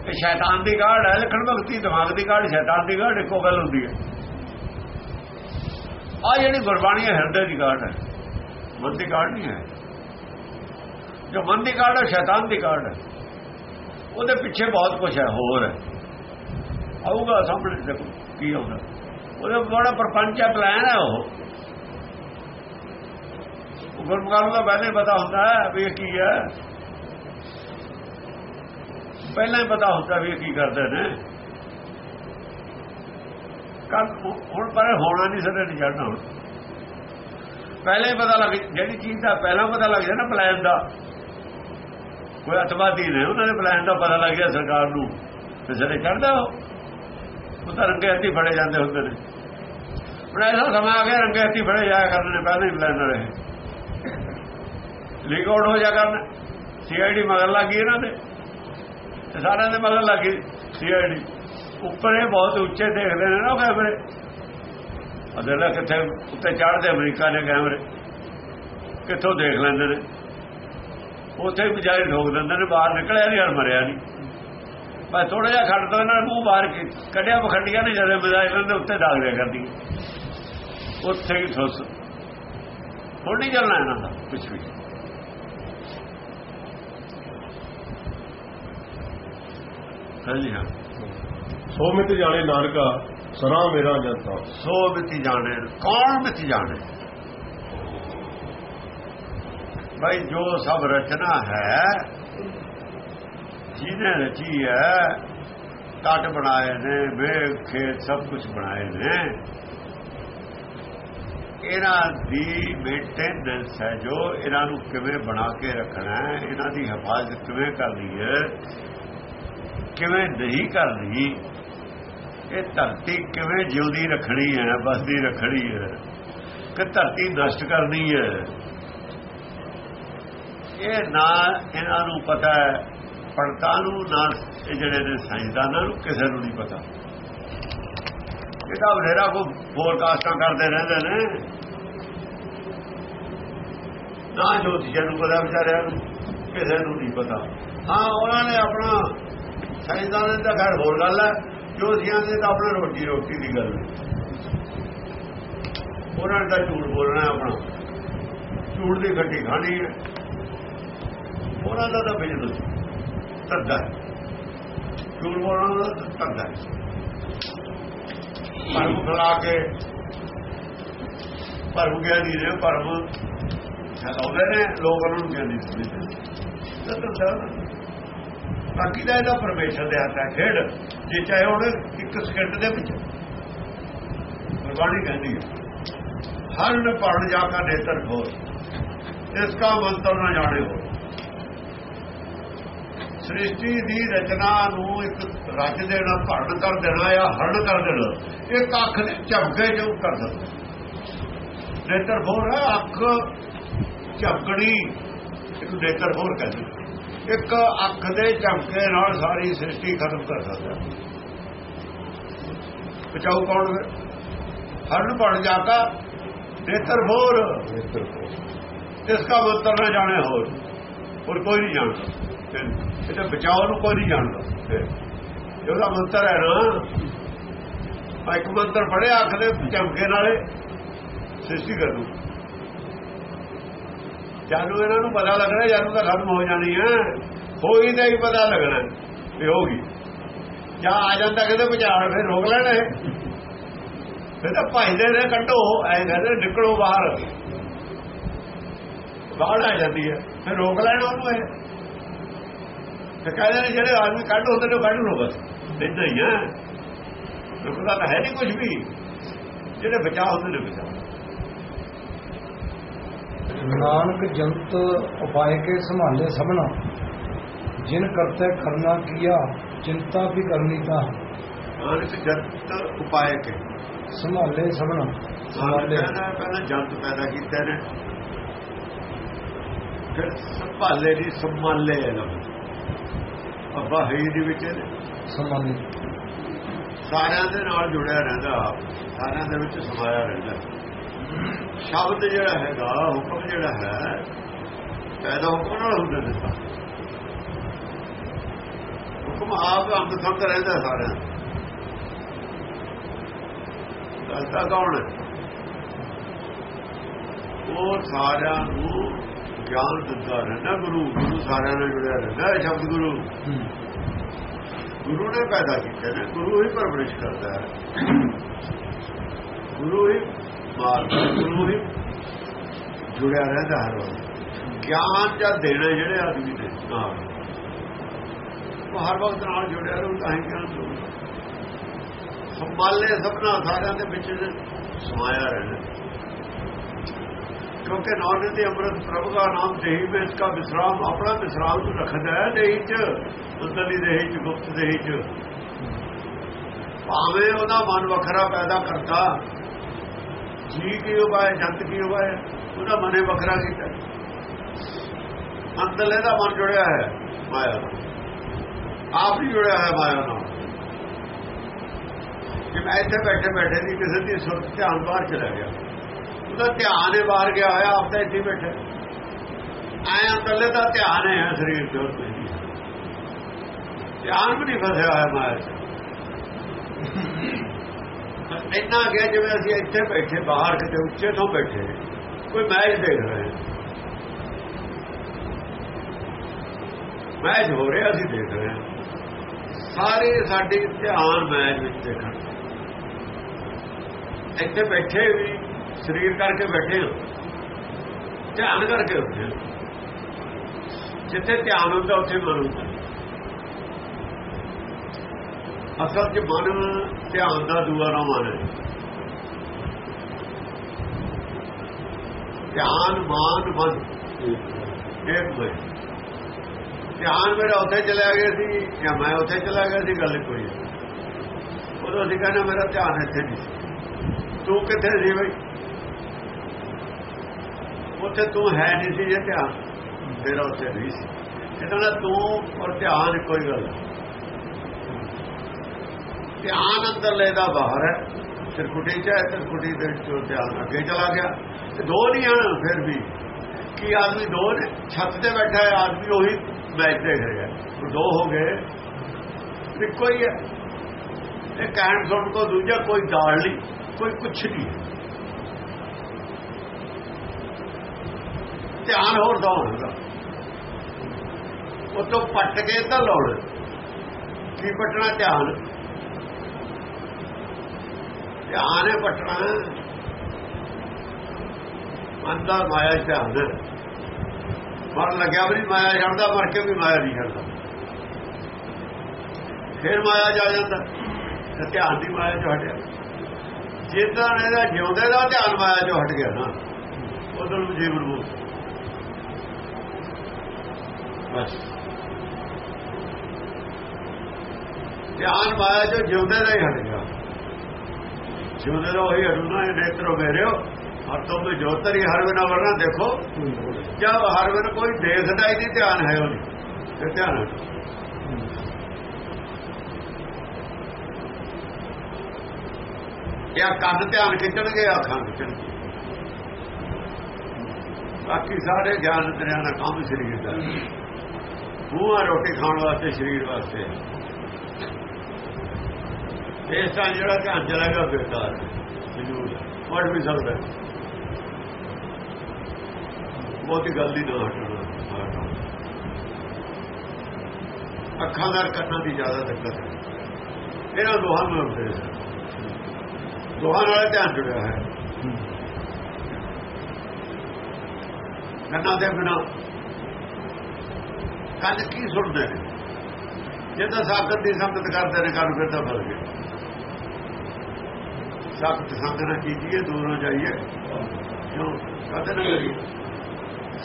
ਇਹ ਸ਼ੈਤਾਨ ਦੀ ਕਾਢ ਹੈ ਲਿਖਣ ਭਗਤੀ ਦਿਮਾਗ ਦੀ ਕਾਢ ਸ਼ੈਤਾਨ ਦੀ ਕਾਢ ਇੱਕੋ ਗੱਲ ਹੁੰਦੀ ਹੈ ਆ ਜਿਹੜੀ ਗੁਰਬਾਣੀ ਹੈ, ਹਿਰਦੇ ਦੀ ਕਾਢ ਹੈ। ਮਨ ਦੀ ਕਾਢ ਨਹੀਂ ਹੈ। ਜੋ ਮਨ ਦੀ ਕਾਢ ਹੈ ਸ਼ੈਤਾਨ ਦੀ ਕਾਢ ਹੈ। ਉਹਦੇ ਪਿੱਛੇ ਬਹੁਤ ਕੁਝ ਹੈ, ਹੋਰ ਹੈ। ਆਊਗਾ ਸਾਹਮਣੇ, ਦੇਖੋ ਕੀ ਆਉਂਦਾ। ਉਹਦਾ ਬੜਾ ਪਰਪੰਚ ਹੈ, ਪਲਾਨ ਹੈ ਉਹ। ਗੁਰਮੁਖਾਂ ਦਾ ਪਹਿਲਾਂ ਹੀ ਪਤਾ ਹੁੰਦਾ ਹੈ ਵੀ ਇਹ ਕੀ ਹੈ। ਪਹਿਲਾਂ ਹੀ ਪਤਾ ਹੁੰਦਾ ਵੀ ਇਹ ਕੀ ਕਰਦੇ ਨੇ। ਕੱਲ ਹੁਣ ਪਰ ਹੋਣਾ ਨਹੀਂ ਸਦੇ ਨਹੀਂ ਚੜਨਾ ਹੁਣ। ਪਹਿਲਾਂ ਹੀ ਪਤਾ ਲੱਗ, ਜਿਹੜੀ ਚੀਜ਼ ਦਾ ਪਹਿਲਾਂ ਪਤਾ ਲੱਗ ਜਾਂਦਾ ਪਲਾਨ ਦਾ। ਕੋਈ ਅਤਵਾਦੀ ਨੇ, ਉਹਨਾਂ ਦੇ ਪਲਾਨ ਦਾ ਪਤਾ ਲੱਗ ਗਿਆ ਸਰਕਾਰ ਨੂੰ। ਤੇ ਸਦੇ ਚੜਦਾ ਉਹ। ਤਾਂ ਰੰਗੇ ਹੱਥੀ ਫੜੇ ਜਾਂਦੇ ਹੁੰਦੇ ਨੇ। ਹੁਣ ਐਸਾ ਸਮਾਂ ਆ ਗਿਆ, ਰੰਗੇ ਹੱਥੀ ਫੜੇ ਜਾਇਆ ਕਰਨ ਨੇ ਪਹਿਲਾਂ ਹੀ ਪਲਾਨ ਰਹੇ ਲੀਕ ਆਊਟ ਹੋ ਜਾ ਕਰਨ। ਸੀਆਈਡੀ ਮਗਰ ਲੱਗੀ ਇਹਨਾਂ ਦੇ। ਸਾਰਿਆਂ ਦੇ ਮਗਰ ਲੱਗੀ ਸੀਆਈਡੀ ਉੱਪਰ ਇਹ ਬਹੁਤ ਉੱਚੇ ਦੇਖਦੇ ਨੇ ਨਾ ਕੈਮਰੇ। ਅਦਲਾ ਕਿੱਥੇ ਉੱਤੇ ਚੜ੍ਹਦੇ ਅਮਰੀਕਾ ਦੇ ਕੈਮਰੇ। ਕਿੱਥੋਂ ਦੇਖ ਲੈਂਦੇ ਨੇ। ਉੱਥੇ ਹੀ ਬਜਾਏ ਠੋਕ ਦਿੰਦੇ ਨੇ, ਬਾਹਰ ਨਿਕਲਿਆ ਨਹੀਂ ਹਰ ਮਰਿਆ ਨਹੀਂ ਪਰ ਥੋੜਾ ਜਿਹਾ ਖੜ ਦੋ ਇਹਨਾਂ ਨੇ ਮੂੰਹ ਬਾਹਰ ਕੱਢਿਆ ਪਖੰਡੀਆਂ ਨੇ ਜਦੋਂ ਬਜਾਏ ਇਹਨਾਂ ਦੇ ਉੱਤੇ ਦਾਗ ਦਿਆ ਕਰਦੀ ਉੱਥੇ ਹੀ ਠੁੱਸ ਹੁਣ ਨਹੀਂ ਚੱਲਣਾ ਇਹਨਾਂ ਦਾ ਕੁਝ ਵੀ। ਹਾਂਜੀ, ਹਾਂ। ਸੋ ਮਿਤ ਜਾਣੇ ਨਾਨਕਾ, ਸਰਾ ਮੇਰਾ ਜਨਤਾ। ਸੋ ਮਿਤੀ ਜਾਣੇ, ਕੌਣ ਮਿਤੀ ਜਾਣੇ? ਭਾਈ ਜੋ ਸਭ ਰਚਨਾ ਹੈ, ਜਿਹਨੇ ਰਚੀ ਹੈ ਟੱਟ ਬਣਾਏ ਨੇ ਵੇਖ ਖੇਤ ਸਭ ਕੁਝ ਬਣਾਏ ਨੇ। ਇਹਨਾਂ ਦੀ ਮੇਨਟੇਨੈਂਸ ਹੈ ਜੋ ਇਹਨਾਂ ਨੂੰ ਕਿਵੇਂ ਬਣਾ ਕੇ ਰੱਖਣਾ ਹੈ, ਇਹਨਾਂ ਦੀ ਹਿਫਾਜ਼ਤ ਕਿਵੇਂ ਕਰਨੀ ਹੈ, ਕਿਵੇਂ ਨਹੀਂ ਕਰਨੀ ਇਹ ਧਰਤੀ ਕਿਵੇਂ ਜਿਉਂਦੀ ਰੱਖਣੀ ਹੈ ਬਸਦੀ ਰੱਖਣੀ ਹੈ? ਕਿ ਧਰਤੀ ਨਸ਼ਟ ਕਰਨੀ ਹੈ? ਇਹ ਨਾ ਇਹਨਾਂ ਨੂੰ ਪਤਾ ਹੈ ਪੜਤਾ ਨੂੰ, ਨਾ ਇਹ ਜਿਹੜੇ ਨੇ ਸਾਇੰਸਦਾਨਾਂ ਨੂੰ, ਕਿਸੇ ਨੂੰ ਨਹੀਂ ਪਤਾ। ਇਹਦਾ ਬਥੇਰਾ ਕੋ ਫੋਰਕਾਸਟਾਂ ਕਰਦੇ ਰਹਿੰਦੇ ਨੇ। ਨਾ ਜੋਤੀਆਂ ਨੂੰ ਪਤਾ, ਵਿਚਾਰਿਆਂ ਨੂੰ, ਕਿਸੇ ਨੂੰ ਨਹੀਂ ਪਤਾ। ਹਾਂ, ਉਹਨਾਂ ਨੇ ਆਪਣਾ ਸਾਇੰਸਦਾਨਾਂ ਦਾ ਘਰ ਹੋਰ ਗੱਲ ਹੈ। ਜੋਤੀਆਂ ਦੇ ਤਾਂ ਆਪਣਾ ਰੋਟੀ ਰੋਟੀ ਦੀ ਗੱਲ। ਉਹਨਾਂ ਨੇ ਤਾਂ ਝੂਠ ਬੋਲਣਾ ਆਪਣਾ। ਝੂਠ ਦੀ ਖੱਟੀ ਖਾਣੀ ਹੈ। ਉਹਨਾਂ ਦਾ ਤਾਂ ਬਿਜ਼ਨਸ ਧੰਦਾ ਝੂਠ ਬੋਲਣਾ ਦਾ ਧੰਦਾ ਪਰਮ ਖਲਾ ਕੇ, ਪਰਮ ਗਿਆਨੀ ਨੇ ਪਰਮ ਲਾਉਂਦੇ ਨੇ, ਲੋਕ ਉਹਨਾਂ ਨੂੰ ਗਿਆਨੀ ਸਮਝਦੇ ਧੰਦਾ ਬਾਕੀ ਦਾ ਇਹਦਾ ਪਰਮੇਸ਼ਰ ਦੇ ਹੱਥ ਹੈ, ਖੇਡ। ਜੇ ਚਾਹੇ ਹੁਣ ਇੱਕ ਸਕਿੰਟ ਦੇ ਵਿੱਚ। ਗੁਰਬਾਣੀ ਕਹਿੰਦੀ ਹੈ, ਹਰ ਨ ਪੜ ਜਾ ਕੇ ਨੇਤਰ ਖੋਲ ਇਸ ਕਾ ਮੰਤਰ ਨਾ ਜਾਣੇ ਹੋ ਸ੍ਰਿਸ਼ਟੀ ਦੀ ਰਚਨਾ ਨੂੰ ਇੱਕ ਰਚ ਦੇਣਾ ਭਰਨ ਕਰ ਦੇਣਾ ਜਾਂ ਹਰਨ ਕਰ ਦੇਣਾ ਇੱਕ ਅੱਖ ਦੇ ਝਪਕੇ ਜੋ ਕਰ ਦਿੰਦਾ। ਨੇਤਰ ਖੋਲ ਹੈ, ਅੱਖ ਝਪਕਣੀ, ਇੱਕ ਨੇਤਰ ਖੋਲ ਕਹਿੰਦੇ। ਇੱਕ ਅੱਖ ਦੇ ਝਪਕੇ ਨਾਲ ਸਾਰੀ ਸ੍ਰਿਸ਼ਟੀ ਖਤਮ ਕਰ ਸਕਦਾ ਬਚਾਓ ਕੌਣ ਫਿਰ ਹਰਨ ਪੜ ਜਾਤਾ ਨੇਤਰ ਹੋਰ। ਇਸ ਦਾ ਮੰਤਰ ਨਾ ਜਾਣੇ ਹੋਰ। ਹੋਰ ਕੋਈ ਨਹੀਂ ਜਾਣਦਾ। ਇਹ ਤਾਂ ਬਚਾਓ ਨੂੰ ਕੋਈ ਨਹੀਂ ਜਾਣਦਾ। ਉਹਦਾ ਮੰਤਰ ਹੈ ਨਾ ਆ ਇੱਕ ਮੰਤਰ ਪੜਿਆ ਅੱਖ ਦੇ ਝਪਕੇ ਨਾਲੇ ਸ੍ਰਿਸ਼ਟੀ ਕਰ ਦੂ ਜਾਨੂੰ ਇਹਨਾਂ ਨੂੰ ਪਤਾ ਲੱਗਣਾ ਜਾਨੂੰ ਤਾਂ ਖਤਮ ਹੋ ਜਾਣੀ ਹੈ। ਹੋਈ ਤਾਂ ਹੀ ਪਤਾ ਲੱਗਣਾ ਵੀ ਹੋਗੀ ਜਾਂ ਆ ਜਾਂਦਾ ਕਿਤੇ ਵਿਚਾਰ ਫਿਰ ਰੋਕ ਲੈਣਾ। ਫਿਰ ਤਾਂ ਭਾਈਦੇ ਨੇ ਕੱਢੋ, ਐ ਕਹਿੰਦੇ ਨਿਕਲੋ ਬਾਹਰ। ਬਾਹਰ ਆ ਜਾਂਦੀ ਹੈ, ਫਿਰ ਰੋਕ ਲੈਣ ਉਹਨੂੰ ਇਹ। ਤੇ ਕਹਿੰਦੇ ਨੇ, ਜਿਹੜੇ ਆਦਮੀ ਕੱਢ ਹੁੰਦੇ ਨੇ ਕੱਢ ਲੋ ਬਸ। ਇਦਾਂ ਹੀ ਹੈ। ਰੁਕਦਾ ਤਾਂ ਹੈ ਨਹੀਂ ਕੁਝ ਵੀ। ਜਿਹੜੇ ਬਚਾ ਹੁੰਦੇ ਨੇ, ਬਚਾ ਨਾਨਕ ਜੰਤ ਉਪਾਏ ਕੇ ਸੰਭਾਲੇ ਸਭਨਾ। ਜਿਨ ਕਰਤੇ ਕਰਨਾ ਕੀਆ ਚਿੰਤਾ ਵੀ ਕਰਨੀ ਤਾਂ ਨਾਨਕ ਜੰਤ ਉਪਾਇ ਕੇ ਸੰਭਾਲੇ ਸਭਨਾ ਸੰਭਾਲੇ। ਪਹਿਲਾਂ ਜੰਤ ਪੈਦਾ ਕੀਤੇ ਨੇ। ਫਿਰ ਸੰਭਾਲੇ ਦੀ ਸੰਭਾਲੇ ਲਫ਼ਜ਼ ਅੱਬਾ ਹੈ ਦੇ ਵਿੱਚ। ਸੰਭਾਲੇ। ਸਾਰਿਆਂ ਦੇ ਨਾਲ ਜੁੜਿਆ ਰਹਿੰਦਾ ਸਾਰਿਆਂ ਦੇ ਵਿੱਚ ਸਮਾਇਆ ਰਹਿੰਦਾ। ਸ਼ਬਦ ਜਿਹੜਾ ਹੈਗਾ ਹੁਕਮ ਜਿਹੜਾ ਹੈ ਪੈਦਾ ਹੁਕਮ ਨਾਲ ਹੁੰਦਾ ਨੇ। ਹੁਕਮ ਆਪ ਅੰਗ ਸੰਗ ਰਹਿੰਦਾ ਸਾਰਿਆਂ। ਦੱਸਦਾ ਕੌਣ ਉਹ ਸਾਰਿਆਂ ਨੂੰ ਗਿਆਨ ਦਿੰਦਾ ਰਹਿੰਦਾ ਗੁਰੂ ਗੁਰੂ ਸਾਰਿਆਂ ਨਾਲ ਜੁੜਿਆ ਰਹਿੰਦਾ ਹੈ ਸ਼ਬਦ ਗੁਰੂ। ਗੁਰੂ ਨੇ ਪੈਦਾ ਕੀਤਾ ਨੇ ਗੁਰੂ ਹੀ ਪਰਵਰਿਸ਼ ਕਰਦਾ ਹੈ। ਗੁਰੂ ਹੀ ਮਾਰਦਾ ਗੁਰੂ ਹੀ ਜੁੜਿਆ ਰਹਿੰਦਾ ਹਰ ਵਕਤ ਗਿਆਨ ਜਾਂ ਦੇਣਾ ਜਿਹੜੇ ਆਦਮੀ ਦੇ ਨਾਲ ਉਹ ਹਰ ਵਕਤ ਨਾਲ ਜੁੜਿਆ ਰਹੂ, ਤਾਂ ਹੀ ਗਿਆਨ ਮਿਲੂਗਾ ਸੰਭਾਲੇ ਸਭਨਾ ਸਾਰਿਆਂ ਦੇ ਵਿੱਚ ਸਮਾਇਆ ਰਹਿਣਾ। ਕਿਉਂਕਿ ਨਾਮ ਦੇ ਅੰਮ੍ਰਿਤ ਪ੍ਰਭੂ ਦਾ ਨਾਮ ਦੇਹੀ ਵਿੱਚ ਦਾ ਵਿਸਰਾਮ ਆਪਣਾ ਵਿਸਰਾਮ ਨੂੰ ਰੱਖਦਾ ਹੈ, ਦੇਹੀ ਚ ਅੰਦਰਲੀ ਦੇਹੀ ਚ, ਗੁਪਤ ਦੇਹੀ ਚ। ਭਾਵੇਂ ਉਹਦਾ ਮਨ ਵੱਖਰਾ ਪੈਦਾ ਕਰਤਾ ਜੀ ਕੀ ਉਪਾਏ ਜੰਤ ਕੀ ਹੋਵੇ ਉਹਦਾ ਮਨੇ ਵੱਖਰਾ ਕੀਤਾ। ਅੰਦਰਲੇ ਦਾ ਮਨ ਜੁੜਿਆ ਹੈ, ਮਾਇਆ ਆਪ ਹੀ ਜੁੜਿਆ ਹੋਇਆ ਮਾਇਆ ਨਾਲ। ਕਿ ਮੈਂ ਇੱਥੇ ਬੈਠੇ ਬੈਠੇ ਦੀ ਕਿਸੇ ਦੀ ਸੁਰਤ ਧਿਆਨ ਬਾਹਰ ਚਲਾ ਗਿਆ। ਉਹਦਾ ਧਿਆਨ ਹੀ ਬਾਹਰ ਗਿਆ ਹੋਇਆ, ਆਪ ਤਾਂ ਇੱਥੇ ਬੈਠੇ। ਆਇਆ ਅੰਦਰਲੇ ਦਾ ਧਿਆਨ ਹੈ ਸਰੀਰ ਤੇ, ਹੋਰ ਨਹੀਂ। ਧਿਆਨ ਵੀ ਨਹੀਂ ਫਸਿਆ ਹੋਇਆ ਮਾਇਆ 'ਚ ਇੰਨਾ ਗਿਆ ਜਿਵੇਂ ਅਸੀਂ ਇੱਥੇ ਬੈਠੇ, ਬਾਹਰ ਕਿਤੇ ਉੱਚੇ ਤੋਂ ਬੈਠੇ, ਕੋਈ ਮੈਚ ਦੇਖ ਰਹੇ। ਹਾਂ ਮੈਚ ਹੋ ਰਿਹਾ ਅਸੀਂ ਦੇਖ ਰਹੇ। ਹਾਂ ਸਾਰੇ ਸਾਡੇ ਧਿਆਨ ਮੈਚ ਵਿੱਚ ਦੇਖਣ। ਇੱਥੇ ਬੈਠੇ ਵੀ, ਸਰੀਰ ਕਰਕੇ ਬੈਠੇ ਹੋ। ਧਿਆਨ ਕਰਕੇ ਉੱਠੇ ਜਿੱਥੇ ਧਿਆਨ ਹੁੰਦਾ, ਉੱਥੇ ਮਨ ਹੁੰਦਾ। ਅਸਲ 'ਚ ਮਨ ਧਿਆਨ ਦਾ ਦੂਆ ਮਨ ਹੈ। ਧਿਆਨ, ਮਾਨ, ਮਨ। ਇੱਕ ਹੋਏ ਧਿਆਨ ਮੇਰਾ ਉੱਥੇ ਚਲਾ ਗਿਆ ਸੀ, ਜਾਂ ਮੈਂ ਉੱਥੇ ਚਲਾ ਗਿਆ ਸੀ, ਗੱਲ ਕੋਈ ਉਦੋਂ ਅਸੀਂ ਕਹਿੰਦੇ ਮੇਰਾ ਧਿਆਨ ਇੱਥੇ ਨਹੀਂ ਸੀ। ਤੂੰ ਕਿੱਥੇ ਸੀ ਬਈ? ਉੱਥੇ ਤੂੰ ਹੈ ਨਹੀਂ ਸੀ ਜੇ ਧਿਆਨ, ਮੇਰਾ ਉੱਥੇ ਨਹੀਂ ਸੀ। ਇਹਦਾ ਤੂੰ ਔਰ ਧਿਆਨ ਕੋਈ ਗੱਲ ਧਿਆਨ ਅੰਦਰ ਲੈਦਾ ਬਾਹਰ ਹੈ। ਸਿਰਕੁਟੀ ਚ ਹੈ ਸਿਰਕੁਟੀ ਦੇ ਵਿੱਚੋਂ ਧਿਆਨ ਅੱਗੇ ਚਲਾ ਗਿਆ। ਤੇ ਦੋ ਨਹੀਂ ਹਨ, ਫਿਰ ਵੀ। ਕੀ ਆਦਮੀ ਦੋ ਨੇ? ਛੱਤ ਤੇ ਬੈਠਾ ਹੈ, ਆਦਮੀ ਉਹੀ ਮੈਚ ਦੇਖ ਰਿਹਾ ਹੈ ਦੋ ਹੋ ਗਏ। ਇੱਕੋ ਹੀ ਹੈ। ਇਹ ਕਹਿਣ ਸੁਣ ਕੋ ਦੂਜਾ ਕੋਈ ਦਾਲ ਨਹੀਂ, ਕੋਈ ਕੁਛ ਨਹੀਂ ਧਿਆਨ ਹੋਰ ਦਾ ਹੁੰਦਾ ਉਹ ਤੋਂ ਪੱਟ ਕੇ ਤਾਂ ਲਾਉਣ ਕੀ ਪਟਣਾ ਧਿਆਨ? ਧਿਆਨ ਹੈ ਪਟਣਾ। ਅੰਦਾ ਮਾਇਆ ਧਿਆਨ ਹੈ। ਮਰ ਲੱਗਿਆ ਵੀ ਮਾਇਆ ਛੱਡਦਾ ਪਰ ਕੇ ਵੀ ਮਾਇਆ ਨਹੀਂ ਛੱਡਦਾ। ਫਿਰ ਮਾਇਆ ਜਾ ਜਾਂਦਾ ਧਿਆਨ ਦੀ ਮਾਇਆ ਚੋਂ ਹਟਿਆ। ਜਿੱਦਾਂ ਇਹਦਾ ਜਿਉਂਦੇ ਦਾ ਧਿਆਨ ਮਾਇਆ ਚੋਂ ਹਟ ਗਿਆ ਨਾ ਉਦੋਂ ਜੀਵਨ ਬੋਲ ਬਸ। ਧਿਆਨ ਮਾਇਆ ਚੋਂ ਜਿਉਂਦੇ ਦਾ ਹੀ ਹਟ ਗਿਆ। ਜਿਉਂਦੇ ਦਾ ਉਹੀ ਹਟੂਣਾ ਇਹ ਨੇਤਰੋ ਹੋ। ਹਰ ਤੋਂ ਵੀ ਜੋਤਰੀ ਹਰ ਬਿਨਾ ਵਰਨਾ ਦੇਖੋ ਜਦ ਹਰ ਬਿਨ ਕੋਈ ਦੇਖਦਾ ਹੀ ਨਹੀਂ ਧਿਆਨ ਹੈ ਉਹ ਤੇ ਧਿਆਨ ਇਹ ਕੰਨ ਧਿਆਨ ਖਿੱਚਣਗੇ ਅੱਖਾਂ ਖਿੱਚਣਗੇ। ਬਾਕੀ ਸਾਰੇ ਗਿਆਨ ਤੇਰਿਆਂ ਦਾ ਕੰਮ ਸਰੀਰ ਦਾ। ਮੂੰਹ ਆ ਰੋਟੀ ਖਾਣ ਵਾਸਤੇ ਸਰੀਰ ਵਾਸਤੇ। ਇਸ ਤਾਂ ਜਿਹੜਾ ਧਿਆਨ ਚਲਾਗਾ ਬੇਕਾਰ ਜਰੂਰ ਪੜ ਵੀ ਸਕਦਾ ਬਹੁਤੀ ਗੱਲ ਹੀ ਨਾ ਹਟਣਾ ਅੱਖਾਂ ਦਾ ਕੰਨਾਂ ਦੀ ਜ਼ਿਆਦਾ ਦਿੱਕਤ ਹੈ। ਇਹਨਾਂ ਦੋਹਾਂ ਨੂੰ ਉਪਦੇਸ਼ ਦੋਹਾਂ ਨਾਲ ਧਿਆਨ ਜੁੜਿਆ ਹੈ। ਕੰਨਾਂ ਦੇ ਬਿਨਾ ਕੰਨ ਕੀ ਸੁਣਦੇ ਨੇ? ਜੇ ਤਾਂ ਸਾਖਤ ਦੀ ਸੰਗਤ ਕਰਦੇ ਨੇ ਕੰਨ ਫਿਰ ਤਾਂ ਫਸ ਗਏ। ਸਾਖਤ ਸੰਗਤ ਨਾ ਕੀਜੀਏ ਦੂਰੋਂ ਜਾਈਏ। ਕਿਉਂ? ਕਦੇ ਨਾ ਕਰੀਏ।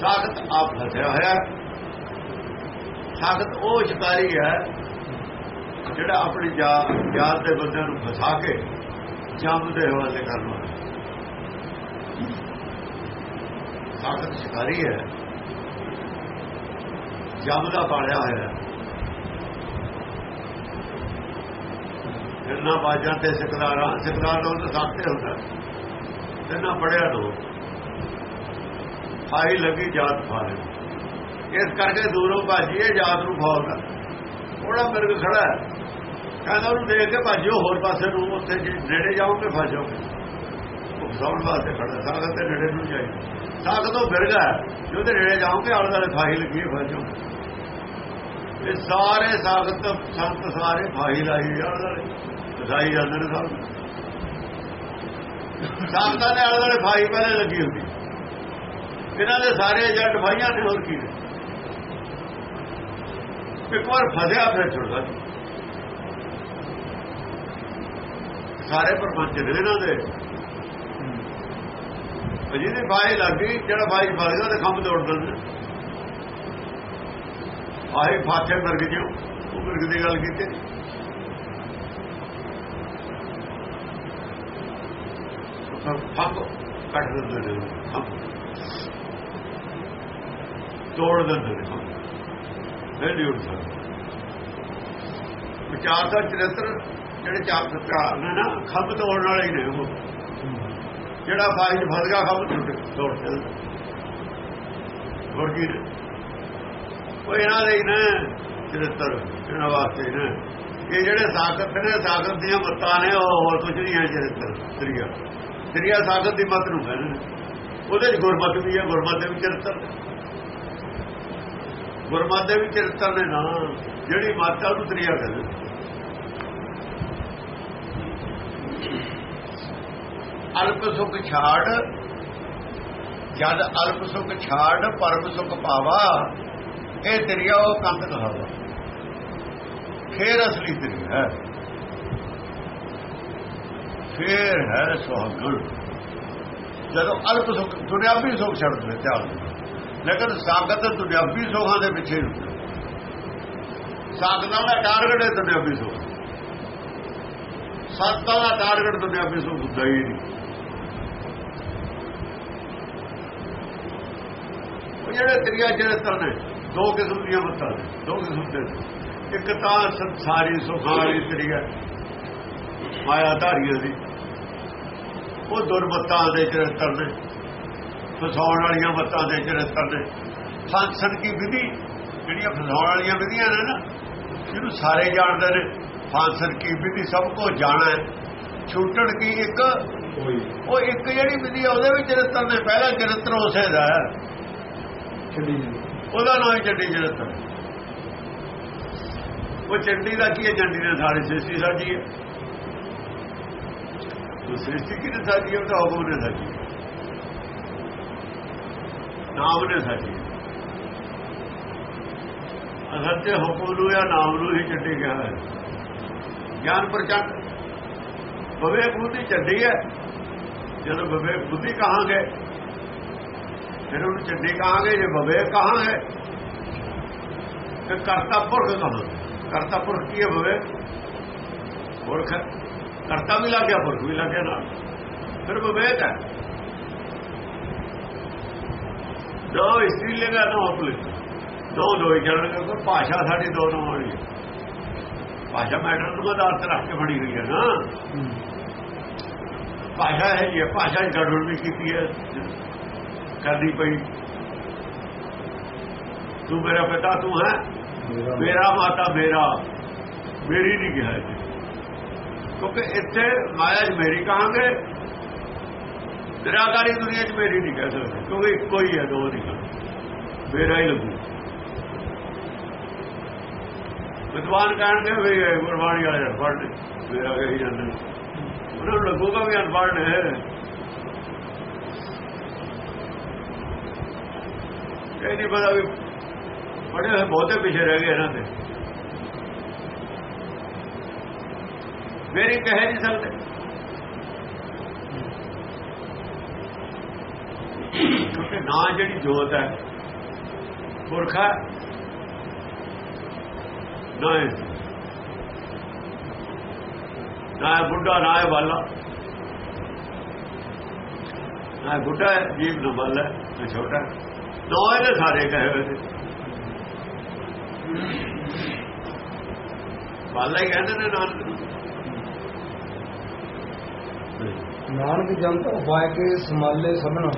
ਸਾਖਤ ਆਪ ਫਸਿਆ ਹੋਇਆ। ਸਾਖਤ ਉਹ ਸ਼ਿਕਾਰੀ ਹੈ ਜਿਹੜਾ ਆਪਣੀ ਯਾਦ ਦੇ ਬੰਦੇ ਨੂੰ ਫਸਾ ਕੇ ਜੰਮ ਦੇ ਹਵਾਲੇ ਕਰਨਾ ਸਾਖਤ ਸ਼ਿਕਾਰੀ ਹੈ। ਜੰਮ ਦਾ ਪਾਲਿਆ ਹੋਇਆ। ਇਹਨਾਂ ਬਾਜਾਂ ਤੇ ਸਿਕਦਾਰਾਂ ਸਿਕਦਾਰ ਨੂੰ ਤਾਂ ਸਾਖਤੇ ਹੁੰਦਾ। ਇਹਨਾਂ ਪੜਿਆ ਦੋ ਆਈ ਲੱਗੀ, ਜਾਤ ਫਾਰੇ ਇਸ ਕਰਕੇ ਦੂਰੋਂ ਭਾਜੀਏ ਜਾਤ ਨੂੰ ਫੌਰਦਾ ਉਹਦਾ ਮਿਰਗ ਖੜਾ ਕਹਿੰਦਾ ਉਹਨੂੰ ਦੇਖ ਕੇ ਭਾਜਿਓ ਹੋਰ ਪਾਸੇ ਨੂੰ ਉੱਥੇ ਨੇੜੇ ਜਾਓਗੇ, ਫਸ ਜਾਓਗੇ। ਉਹ ਸੌਣ ਪਾਸੇ ਖੜਾ ਸਾਗਤ ਦੇ ਨੇੜੇ ਨੂੰ ਜਾਈ ਸਾਗਤ ਤੋਂ ਮਿਰਗਾ ਜੋ ਤੇ ਨੇੜੇ ਜਾਓਗੇ, ਆਲੇ ਦੁਆਲੇ ਫਾਹੀ ਲੱਗੀ ਫਸੋ ਇਹ ਸਾਰੇ ਸਾਗਤ ਸੰਤ ਸਾਰੇ ਫਾਹੀ ਲਾਈ ਆਲੇ ਦੁਆਲੇ। ਫਸਾਈ ਜਾਂਦੇ ਨੇ ਸਭ ਸਾਗਤਾਂ ਦੇ ਆਲੇ ਦੁਆਲੇ ਫਾਹੀ ਪਹਿਲੇ ਲੱਗੀ ਹੁੰਦੀ। ਇਹਨਾਂ ਦੇ ਸਾਰੇ ਏਜੰਟ ਭਾਈਆਂ ਨੇ ਹੋਰ ਕੀ ਇੱਕ ਵਾਰ ਫਸਿਆ ਫਿਰ ਛੁੱਟਦਾ ਸਾਰੇ ਪਰਮੰਚ ਨੇ ਇਹਨਾਂ ਦੇ। ਜਿਹਦੀ ਬਾਈ ਲੱਗੀ ਜਿਹੜਾ ਬਾਈ ਫਸ ਗਿਆ ਤੇ ਖੰਭ ਤੋੜ ਦਿੰਦੇ। ਆਹੀ ਫਾਥੇ ਮਰਗ ਜਿਉ, ਉਹ ਮਰਗ ਦੀ ਗੱਲ ਕੀਤੀ। ਖੰਭ ਕੱਟ ਦਿੰਦੇ ਨੇ ਤੋੜ ਦਿੰਦੇ ਨੇ। ਨਹੀਂ ਉੱਠ ਸਕਦਾ ਵਿਚਾਰ ਦਾ ਚਰਿੱਤਰ, ਜਿਹੜੇ ਚਾਰ ਸਤਕਾਰ ਨੇ ਨਾ, ਖੰਭ ਤੋੜਨ ਵਾਲੇ ਹੀ ਨੇ ਉਹ। ਜਿਹੜਾ ਬਾਈ ਫਸ ਖੰਭ ਟੁੱਟ ਤੋੜ ਚੱਲਦਾ ਹੋਰ ਕੀ ਉਹ ਇਹਨਾਂ ਦੇ ਹੀ ਨੇ, ਚਰਿੱਤਰ, ਇਹਨਾਂ ਵਾਸਤੇ ਹੀ ਨੇ। ਇਹ ਜਿਹੜੇ ਸਾਖਤ ਨੇ, ਸਾਖਤ ਦੀਆਂ ਮੱਤਾਂ ਨੇ, ਉਹ ਹੋਰ ਕੁਝ ਨਹੀਂ ਹੈ ਚਰਿੱਤਰ ਤ੍ਰਿਆ ਤ੍ਰਿਆ ਸਾਖਤ ਦੀ ਮੱਤ ਨੂੰ ਕਹਿੰਦੇ ਨੇ। ਉਹਦੇ ਚ ਗੁਰਮਤ ਵੀ ਹੈ, ਗੁਰਮਤ ਦੇ ਵੀ ਚਰਿੱਤਰ ਗੁਰਮਤ ਦੇ ਵੀ ਚਰਿੱਤਰ ਨੇ ਨਾ, ਜਿਹੜੀ ਮਾਤਾ ਨੂੰ ਤ੍ਰਿਆ ਕਹਿੰਦੇ ਅਲਪ ਸੁਖ ਛਾੜ, ਜਦ ਅਲਪ ਸੁਖ ਛਾੜ, ਪਰਮ ਸੁਖ ਪਾਵਾ, ਇਹ ਤੇਰੀਆ ਉਹ ਕੰਤ ਕਹਾਵਾ ਫੇਰ ਅਸਲੀ ਤੇਰੀ ਹੈ। ਫੇਰ ਹੈ ਸੁਹਾਗਣ ਜਦੋਂ ਅਲਪ ਸੁਖ, ਦੁਨਿਆਵੀ ਸੁਖ ਛੱਡ ਦੇ ਧਿਆਨ ਲੇਕਿਨ ਸਾਗਤ ਦੁਨਿਆਵੀ ਸੁਖਾਂ ਦੇ ਪਿੱਛੇ ਰੁਕਦਾ ਸਾਗਤਾਂ ਦਾ ਟਾਰਗੇਟ ਹੈ ਦੁਨਿਆਵੀ ਸੁਖ। ਸੱਤਾਂ ਦਾ ਟਾਰਗੇਟ ਦੁਨਿਆਵੀ ਸੁਖ ਹੁੰਦਾ ਹੀ ਨਹੀਂ। ਉਹ ਜਿਹੜੇ ਤਰੀਆ ਚਰਿੱਤਰ ਨੇ, ਦੋ ਕਿਸਮ ਦੀਆਂ ਮੱਤਾਂ ਨੇ, ਦੋ ਕਿਸਮ ਦੇ ਇੱਕ ਤਾਂ ਸੰਸਾਰੀ ਸੁਖਾਂ ਵਾਲੀ ਤਰੀਆ, ਮਾਇਆ ਧਾਰੀਆਂ ਦੀ ਉਹ ਦੁਰਮਤਾਂ ਦੇ ਚਰਿੱਤਰ ਨੇ। ਫਸਾਉਣ ਵਾਲੀਆਂ ਮੱਤਾਂ ਦੇ ਚਰਿੱਤਰ ਨੇ। ਫਾਂਸਣ ਕੀ ਵਿਧੀ ਜਿਹੜੀਆਂ ਫਸਾਉਣ ਵਾਲੀਆਂ ਵਿਧੀਆਂ ਨੇ ਨਾ ਜਿਹਨੂੰ ਸਾਰੇ ਜਾਣਦੇ ਨੇ। ਫਾਂਸਣ ਕੀ ਵਿਧੀ ਸਭ ਕੋ ਜਾਣਾ ਹੈ। ਛੂਟਣ ਕੀ ਇੱਕ? ਉਹ ਇੱਕ ਜਿਹੜੀ ਵਿਧੀ ਆ ਉਹਦੇ ਵਿੱਚ ਚਰਿੱਤਰ ਨੇ। ਪਹਿਲਾ ਚਰਿੱਤਰ ਉਸੇ ਦਾ ਉਹਦਾ ਨਾਮ ਹੀ ਚੰਡੀ ਚਰਿੱਤਰ। ਉਹ ਚੰਡੀ ਦਾ ਕੀ ਹੈ? ਚੰਡੀ ਨੇ ਸਾਰੀ ਸ੍ਰਿਸ਼ਟੀ ਸਾਜੀ ਹੈ। ਸ੍ਰਿਸ਼ਟੀ ਕਿਹਨੇ ਸਾਜੀ ਹੈ? ਉਹ ਤਾਂ ਹੁਕਮ ਨੇ ਸਾਜੀ। ਨਾਮ ਨੇ ਸਾਡੀ। ਹੈ। ਅਸਲ ਤੇ ਹੁਕਮ ਨੂੰ ਜਾਂ ਨਾਮ ਨੂੰ ਹੀ ਚੰਡੀ ਕਿਹਾ ਹੈ। ਗਿਆਨ ਪ੍ਰਚੰਡ। ਵਿਵੇਕ ਬੁੱਧੀ ਚੰਡੀ ਹੈ। ਜਦੋਂ ਵਿਵੇਕ ਬੁੱਧੀ ਕਹਾਂਗੇ, ਫਿਰ ਉਹਨੂੰ ਚੰਡੀ ਕਹਾਂਗੇ, ਜੇ ਵਿਵੇਕ ਕਹਾਂਗੇ ਤੇ ਕਰਤਾ ਪੁਰਖ ਕਹਾਂਗੇ। ਕਰਤਾ ਪੁਰਖ ਕੀ ਹੈ ਵਿਵੇਕ ਪੁਰਖ ਕਰਤਾ ਵੀ ਲੱਗ ਗਿਆ, ਪੁਰਖ ਵੀ ਲੱਗਿਆ ਨਾਲ। ਫਿਰ ਵਿਵੇਕ ਹੈ। ਦੋ ਇਸਤਰੀ ਲੇਗਾ ਨਾ ਆਪਲੇ ਦੋ ਦੋ ਚੱਲਣਗੇ ਕੋਈ ਭਾਸ਼ਾ ਸਾਡੀ ਦੋ ਨੂੰ ਹੋਣੀ ਭਾਸ਼ਾ ਮੈਟਰ ਨੂੰ ਆਧਾਰ ਤੇ ਰੱਖ ਕੇ ਬਣੀ ਹੋਈ ਹੈ ਨਾ। ਭਾਸ਼ਾ ਹੈ ਇਹ ਭਾਸ਼ਾ ਦੀ ਗੜਬੜ ਵੀ ਕੀਤੀ ਹੈ। ਕਰਨੀ ਪਈ। ਤੂੰ ਮੇਰਾ ਪਿਤਾ ਤੂੰ ਹੈ? ਮੇਰਾ ਮਾਤਾ। ਮੇਰਾ ਮੇਰੀ। ਨਹੀਂ ਕਿਹਾ ਕਿਉਂਕਿ ਇੱਥੇ ਮਾਇਆ ਮੇਰੀ ਕਹਾਂਗੇ ਨਿਰਾਕਾਰੀ ਦੁਨੀਆ 'ਚ ਮੇਰੀ ਨਹੀਂ ਕਹਿ ਸਕਦੇ, ਕਿਉਂਕਿ ਇੱਕੋ ਹੀ ਹੈ, ਦੋ ਨਹੀਂ। ਕਹਿ ਮੇਰਾ ਹੀ ਲੱਗੂ। ਵਿਦਵਾਨ ਕਹਿਣਗੇ ਵੀ ਗੁਰਬਾਣੀ ਵਾਲੇ ਅਨਪੜ੍ਹ ਨੇ, ਮੇਰਾ ਕਹੀ ਜਾਂਦੇ। ਨੇ। ਉਹਨਾਂ ਨੂੰ ਲੱਗੂਗਾ ਵੀ ਅਨਪੜ੍ਹ ਨੇ। ਇਹ ਨਹੀਂ ਪਤਾ ਵੀ ਬੜੇ ਹੋਏ ਬਹੁਤੇ ਪਿੱਛੇ ਰਹਿ ਗਏ ਇਹਨਾਂ ਦੇ। ਮੇਰੀ ਕਹਿ ਨਹੀਂ ਸਕਦੇ। ਕਿਉਂਕਿ ਨਾ ਜਿਹੜੀ ਜੋਤ ਹੈ, ਪੁਰਖਾ ਨਾ ਹੈ ਨਾ ਹੈ ਬੁੱਢਾ, ਨਾ ਹੈ ਬਾਲਾ। ਨਾ ਹੈ ਬੁੱਢਾ ਹੈ ਜੀਵ ਨਾ ਬਾਲਾ ਨਾ ਛੋਟਾ ਹੈ। ਨੌ ਸਾਰੇ ਕਹੇ ਹੋਏ ਬਾਲਾ ਹੀ ਕਹਿੰਦੇ ਨੇ ਨਾਨਕ। ਨਾਨਕ ਜੰਤ ਉਪਾਇ ਕੇ ਸਮਾਲੇ ਸਭਨਾ।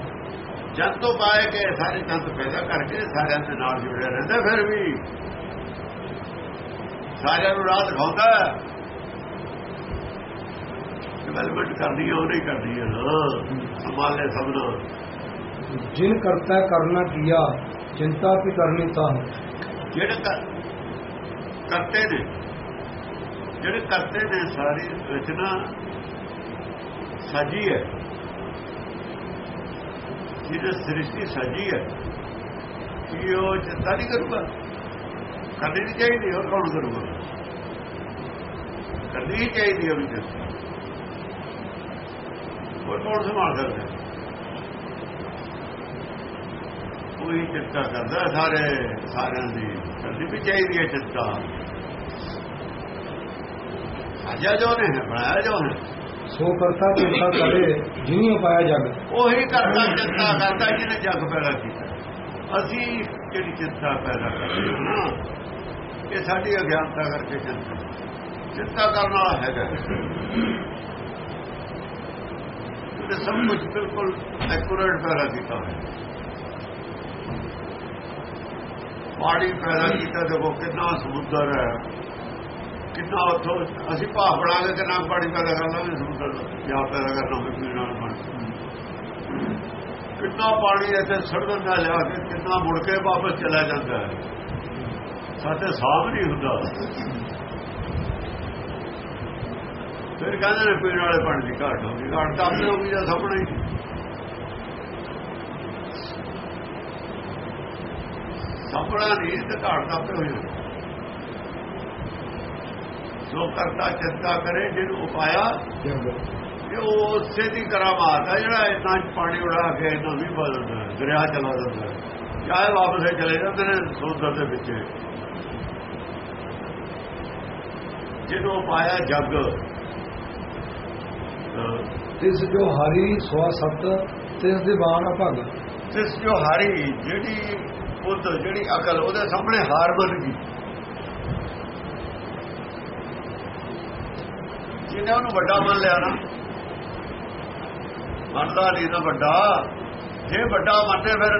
ਜਦ ਤੋਂ ਪਾਏ ਕਿ ਸਾਰੇ ਤੰਤ ਪੈਦਾ ਕਰਕੇ ਸਾਰਿਆਂ ਦੇ ਨਾਲ ਜੁੜਿਆ ਰਹਿੰਦਾ ਫਿਰ ਵੀ ਸਾਰਿਆਂ ਨੂੰ ਰਾਹ ਦਿਖਾਉਂਦਾ ਡਿਵੈਲਪਮੈਂਟ ਕਰਦੀ ਹੈ ਉਹ ਨਹੀਂ ਕਰਦੀ ਹੈ। ਨਾ ਸੰਭਾਲੇ ਸਭਨਾ ਜਿਨ ਕਰਤਾ ਕਰਨਾ ਕੀਆ ਚਿੰਤਾ ਵੀ ਕਰਨੀ ਤਾਂ? ਜਿਹੜੇ ਕਰ- ਕਰਤੇ ਨੇ ਜਿਹੜੇ ਕਰਤੇ ਨੇ ਸਾਰੀ ਰਚਨਾ ਸਾਜੀ ਹੈ। ਜਿਹਦੇ ਸ੍ਰਿਸ਼ਟੀ ਸਜੀ ਹੈ ਕੀ ਉਹ ਚਿੰਤਾ ਨਹੀਂ ਕਰੂਗਾ। ਕਰਨੀ ਨਹੀਂ ਚਾਹੀਦੀ ਹੋਰ ਕੌਣ ਕਰੂਗਾ? ਕਰਨੀ ਹੀ ਚਾਹੀਦੀ ਹੈ ਵੀ ਚਿੰਤਾ ਹੋਰ ਕੌਣ ਸੰਭਾਲ ਸਕਦਾ? ਕੋਈ ਚਿੰਤਾ ਕਰਦਾ ਸਾਰੇ, ਸਾਰਿਆਂ ਦੀ। ਕਰਨੀ ਵੀ ਚਾਹੀਦੀ ਹੈ ਚਿੰਤਾ। ਸਾਜਾ ਜੋ ਨੇ, ਬਣਾਇਆ ਜੋ ਹੈ ਸੋ ਕਰਤਾ ਚਿੰਤਾ ਕਰੇ ਜਿਨੀ ਉਪਾਇਆ ਜਗ। ਉਹੀ ਕਰਦਾ ਚਿੰਤਾ ਕਰਦਾ ਜਿਹਨੇ ਜਗ ਪੈਦਾ ਕੀਤਾ। ਅਸੀਂ ਜਿਹੜੀ ਚਿੰਤਾ ਪੈਦਾ ਕਰਦੇ? ਇਹ ਸਾਡੀ ਅਗਿਆਨਤਾ ਕਰਕੇ ਚਿੰਤਾ। ਚਿੰਤਾ ਕਰਨ ਵਾਲਾ ਹੈਗਾ। ਤੇ ਸਭ ਕੁਝ ਬਿਲਕੁਲ ਐਕੂਰੇਟ ਪੈਦਾ ਕੀਤਾ ਹੈ ਪਾਣੀ ਪੈਦਾ ਕੀਤਾ, ਦੇਖੋ ਕਿੰਨਾ ਸਮੁੰਦਰ ਹੈ। ਕਿੰਨਾ ਉੱਥੋਂ ਅਸੀਂ ਭਾਅ ਬਣਾ ਕੇ ਕਿੰਨਾ ਪਾਣੀ ਪੈਦਾ ਕਰ ਲਾਂਗੇ ਸਮੁੰਦਰ ਜਾਂ ਪੈਦਾ ਕਰਨਾ ਹੋਵੇ ਪੀਣ ਵਾਲਾ ਪਾਣੀ। ਕਿੰਨਾ ਪਾਣੀ ਇੱਥੇ ਸੜਨ ਦਾ ਲਿਆ ਕੇ ਕਿੰਨਾ ਮੁੜ ਕੇ ਵਾਪਸ ਚਲਾ ਜਾਂਦਾ ਹੈ। ਸਾਡੇ ਸਾਹਬ ਨਹੀਂ ਹੁੰਦਾ। ਫਿਰ ਕਹਿੰਦੇ ਨੇ ਪੀਣ ਵਾਲੇ ਪਾਣੀ ਦੀ ਘਾਟ ਹੋ ਘਾਟ ਤਾਂ ਆਪਣੇ ਹੋ ਗਈ ਜਾਂ ਸਾਹਮਣੇ ਹੀ। ਸਾਹਮਣਾ ਨਹੀਂ, ਤੇ ਘਾਟ ਤਾਂ ਆਪੇ ਹੋ ਜੋ ਕਰਤਾ ਚਿੰਤਾ ਕਰੇ ਜਿਹਨੂੰ ਉਪਾਇਆ ਇਹ ਉਹ ਉਸੇ ਦੀ ਕਰਾਮਾਤ ਹੈ ਜਿਹੜਾ ਇਦਾਂ ਪਾਣੀ ਉਡਾ ਕੇ ਇਦਾਂ ਵੀ ਬਦਲਦਾ ਦਰਿਆ ਚਲਾ ਦਿੰਦਾ। ਚਾਹੇ ਵਾਪਸ ਚਲੇ ਜਾਂਦੇ ਨੇ ਸਮੁੰਦਰ ਦੇ ਵਿੱਚ। ਜਿਹਨੂੰ ਪਾਇਆ ਜੱਗ। ਤਿਸ ਜੋ ਹਰੀ ਸਵਾ ਸਤ ਤਿਸ ਦੀਵਾਨ ਅਭਗ। ਜਿਸ ਜੋ ਹਾਰੀ ਜਿਹੜੀ ਬੁੱਧ ਜਿਹੜੀ ਅਕਲ ਉਹਦੇ ਸਾਹਮਣੇ ਹਾਰ ਬਣ ਗਈ। ਜਿਹਨੇ ਉਹਨੂੰ ਵੱਡਾ ਮੰਨ ਲਿਆ ਨਾ, ਮੰਨਦਾ ਨਹੀਂ ਨਾ ਵੱਡਾ। ਜੇ ਵੱਡਾ ਮੰਨੇ ਫਿਰ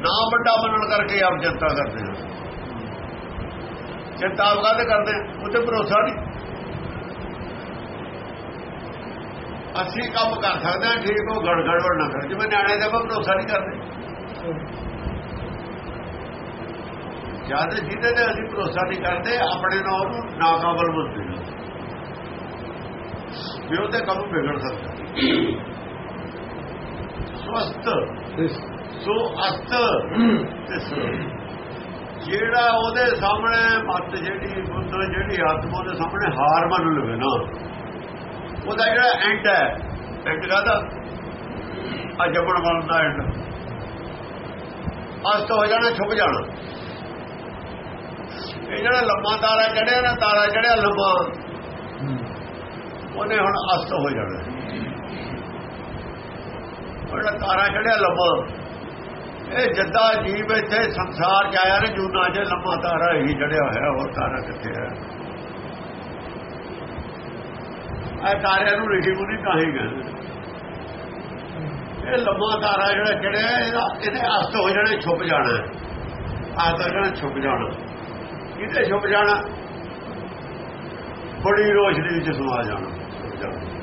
ਨਾ ਵੱਡਾ ਮੰਨਣ ਕਰਕੇ ਆਪ ਚਿੰਤਾ ਕਰਦੇ ਹੋ ਚਿੰਤਾ ਆਪ ਕਾਹਦੇ ਕਰਦੇ ਉੱਤੇ ਭਰੋਸਾ ਨਹੀਂ। ਅਸੀਂ ਕੰਮ ਕਰ ਸਕਦੇ ਹਾਂ ਠੀਕ ਉਹ ਗੜਗੜਬੜ ਨਾ ਕਰ। ਜਿਵੇਂ ਨਿਆਣੇ ਦਾ ਆਪਾਂ ਭਰੋਸਾ ਨਹੀਂ ਕਰਦੇ। ਜਦ ਜਿਹਦੇ ਤੇ ਅਸੀਂ ਭਰੋਸਾ ਨਹੀਂ ਕਰਦੇ, ਆਪਣੇ ਨਾਲ ਉਹਨੂੰ ਨਾਕਾਬਲ ਮੰਨਦੇ। ਹਾਂ ਵੀ ਉਹਦੇ ਕੰਮ ਵਿਗੜ ਸਕਦਾ। ਸਵਸਤ ਤਿਸ ਸੋ ਅਸਤ ਜਿਹੜਾ ਉਹਦੇ ਸਾਹਮਣੇ ਮਤ ਜਿਹੜੀ ਬੁੱਧ ਜਿਹੜੀ ਆਤਮਾ ਦੇ ਸਾਹਮਣੇ ਹਾਰ ਮੰਨ ਲਵੇ ਨਾ ਉਹਦਾ ਜਿਹੜਾ ਐਂਡ ਹੈ ਐਂਡ ਕਾਹਦਾ? ਆ ਜੰਮਣ ਵਾਲਾ ਦਾ ਐਂਡ ਅਸਤ ਹੋ ਜਾਣਾ ਛੁਪ ਜਾਣਾ। ਇਹ ਜਿਹੜਾ ਲੰਮਾ ਤਾਰਾ ਚੜਿਆ ਨਾ ਤਾਰਾ ਚੜਿਆ ਲੰਮਾ। ਉਹਨੇ ਹੁਣ ਅਸਤ ਹੋ ਜਾਣਾ। ਉਹਦਾ ਤਾਰਾ ਚੜਿਆ ਲੰਮਾ। ਇਹ ਜੱਦਾ ਜੀਵ ਇੱਥੇ ਸੰਸਾਰ ਚ ਆਇਆ ਨੇ ਜੂਨਾ ਚ ਲੰਮਾ ਤਾਰਾ ਹੀ ਚੜਿਆ ਹੋਇਆ, ਹੋਰ ਤਾਰਾ ਕਿੱਥੇ ਹੈ ਇਹ ਤਾਰਿਆਂ ਨੂੰ ਰਿਸ਼ੀ ਮੁਨੀ ਕਾਹੀ ਕਹਿੰਦੇ। ਇਹ ਲੰਮਾ ਤਾਰਾ ਜਿਹੜਾ ਚੜਿਆ, ਇਹਦਾ ਇਹਦੇ ਅਸਤ ਹੋ ਜਾਣੇ, ਛੁਪ ਜਾਣਾ। ਆਸਤ ਹੋ ਜਾਣਾ ਛੁਪ ਜਾਣਾ। ਕਿਤੇ ਛੁਪ ਜਾਣਾ? ਬੜੀ ਰੋਸ਼ਨੀ ਵਿੱਚ ਸਮਾ ਜਾਣਾ। ਛੁਪ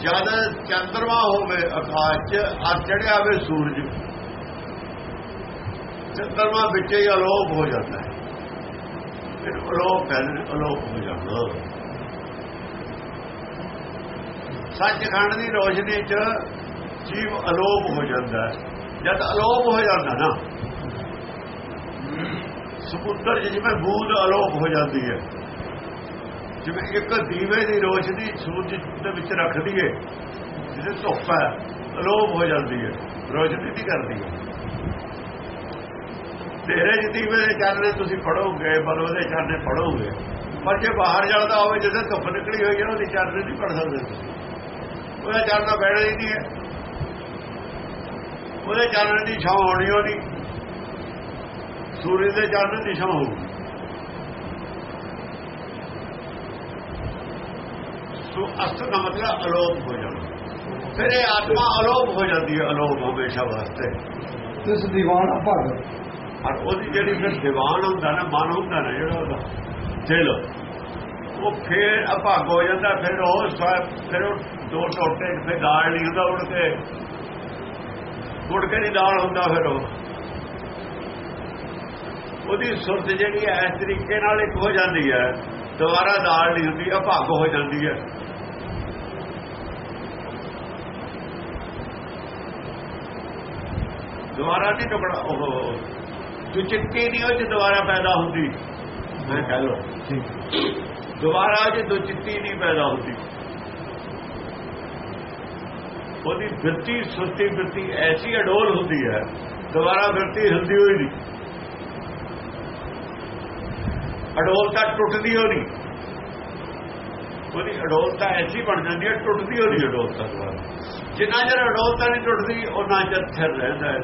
ਜਦ ਚੰਦਰਮਾ ਹੋਵੇ, ਆਕਾਸ਼ 'ਚ ਆ ਚੜਿਆ ਹੋਵੇ ਸੂਰਜ, ਚੰਦਰਮਾ ਵਿੱਚ ਹੀ ਅਲੋਪ ਹੋ ਜਾਂਦਾ ਹੈ। ਫਿਰ ਅਲੋਪ ਕਹਿੰਦੇ ਅਲੋਪ ਹੋ ਜਾਣਾ ਸੱਚਖੰਡ ਦੀ ਰੋਸ਼ਨੀ 'ਚ ਜੀਵ ਅਲੋਪ ਹੋ ਜਾਂਦਾ ਹੈ। ਜਦ ਅਲੋਪ ਹੋ ਜਾਂਦਾ ਨਾ, ਸਮੁੰਦਰ 'ਚ ਜਿਵੇਂ ਬੂਦ ਅਲੋਪ ਹੋ ਜਾਂਦੀ ਹੈ। ਜਿਵੇਂ ਇੱਕ ਦੀਵੇ ਦੀ ਰੋਸ਼ਨੀ ਸੂਰਜ ਦੇ ਵਿੱਚ ਰੱਖ ਦਈਏ, ਜਿਹਦੇ ਧੁੱਪ ਹੈ ਅਲੋਪ ਹੋ ਜਾਂਦੀ ਹੈ ਰੋਸ਼ਨੀ ਨਹੀਂ ਕਰਦੀ ਹੈ ਤੇਰੇ ਜੀ ਦੀਵੇ ਦੇ ਚਾਨਣੇ ਤੁਸੀਂ ਪੜੋਗੇ ਬਲੋ ਉਹਦੇ ਚਾਨਣੇ ਪੜੋਗੇ ਪਰ ਜੇ ਬਾਹਰ ਜਾਂਦਾ ਹੋਵੇ ਜਿੱਥੇ ਧੁੱਪ ਨਿਕਲੀ ਹੋਈ ਹੈ, ਉਹਦੀ ਚਾਨਣੇ ਨਹੀਂ ਪੜ ਸਕਦੇ ਤੁਸੀਂ। ਉਹਦਾ ਚਾਨਣਾ ਬੈਠਾ ਹੀ ਨਹੀਂ ਹੈ। ਉਹਦੇ ਚਾਨਣ ਦੀ ਛਾਂ ਹੋਣੀ ਉਹਦੀ ਸੂਰਜ ਦੇ ਚਾਨਣ ਦੀ ਛਾਂ ਹੋਊਗੀ। ਸੋ ਅਸਤ ਦਾ ਮਤਲਬ ਅਲੋਪ ਹੋ ਜਾਣਾ ਫਿਰ ਇਹ ਆਤਮਾ ਅਲੋਪ ਹੋ ਜਾਂਦੀ ਹੈ ਅਲੋਪ ਹਮੇਸ਼ਾ ਵਾਸਤੇ। ਤਿਸ ਦੀਵਾਨ ਅਭਗ ਔਰ ਉਹਦੀ ਜਿਹੜੀ ਫਿਰ ਦੀਵਾਨ ਹੁੰਦਾ ਨਾ ਮਨ ਹੁੰਦਾ ਨਾ ਜਿਹੜਾ ਉਹਦਾ ਦਿਲ ਉਹ ਫਿਰ ਅਭਾਗ ਹੋ ਜਾਂਦਾ ਫਿਰ ਉਹ ਫਿਰ ਉਹ ਦੋ ਟੋਟੇ ਫਿਰ ਦਾਲ ਨਹੀਂ ਹੁੰਦਾ ਉੜ ਕੇ। ਉੜ ਕੇ ਨਹੀਂ ਦਾਲ ਹੁੰਦਾ ਫਿਰ ਉਹ। ਉਹਦੀ ਸੁਰਤ ਜਿਹੜੀ ਹੈ ਇਸ ਤਰੀਕੇ ਨਾਲ ਇੱਕ ਹੋ ਜਾਂਦੀ ਹੈ। ਦੁਬਾਰਾ ਦਾਲ ਨਹੀਂ ਹੁੰਦੀ ਅਭਾਗ ਹੋ ਜਾਂਦੀ ਹੈ। ਦੁਬਾਰਾ ਨਹੀਂ ਟੁਕੜਾ ਉਹ ਜੋ ਚਿੱਟੀ ਨਹੀਂ ਉਹ ਚ ਦੁਬਾਰਾ ਪੈਦਾ ਹੁੰਦੀ। ਮੈਂ ਕਹਿ ਲੋ ਠੀਕ। ਦੁਬਾਰਾ ਜੇ ਦੋ ਚਿੱਟੀ ਨਹੀਂ ਪੈਦਾ ਹੁੰਦੀ। ਉਹਦੀ ਬਿਰਤੀ ਸੁਸਤੀ ਬਿਰਤੀ ਐਸੀ ਅਡੋਲ ਹੁੰਦੀ ਹੈ ਦੁਬਾਰਾ ਬਿਰਤੀ ਹੁੰਦੀ ਹੋਈ ਨਹੀਂ। ਅਡੋਲਤਾ ਟੁੱਟਦੀ ਹੋ ਨਹੀਂ। ਉਹਦੀ ਅਡੋਲਤਾ ਐਸੀ ਬਣ ਜਾਂਦੀ ਹੈ ਟੁੱਟਦੀ ਹੋ ਨਹੀਂ ਅਡੋਲਤਾ ਦੁਬਾਰਾ। ਜਿੰਨਾ ਚਿਰ ਅਡੋਲਤਾ ਨਹੀਂ ਟੁੱਟਦੀ ਉਹਨਾਂ ਚਿਰ ਥਿਰ ਰਹਿੰਦਾ ਹੈ।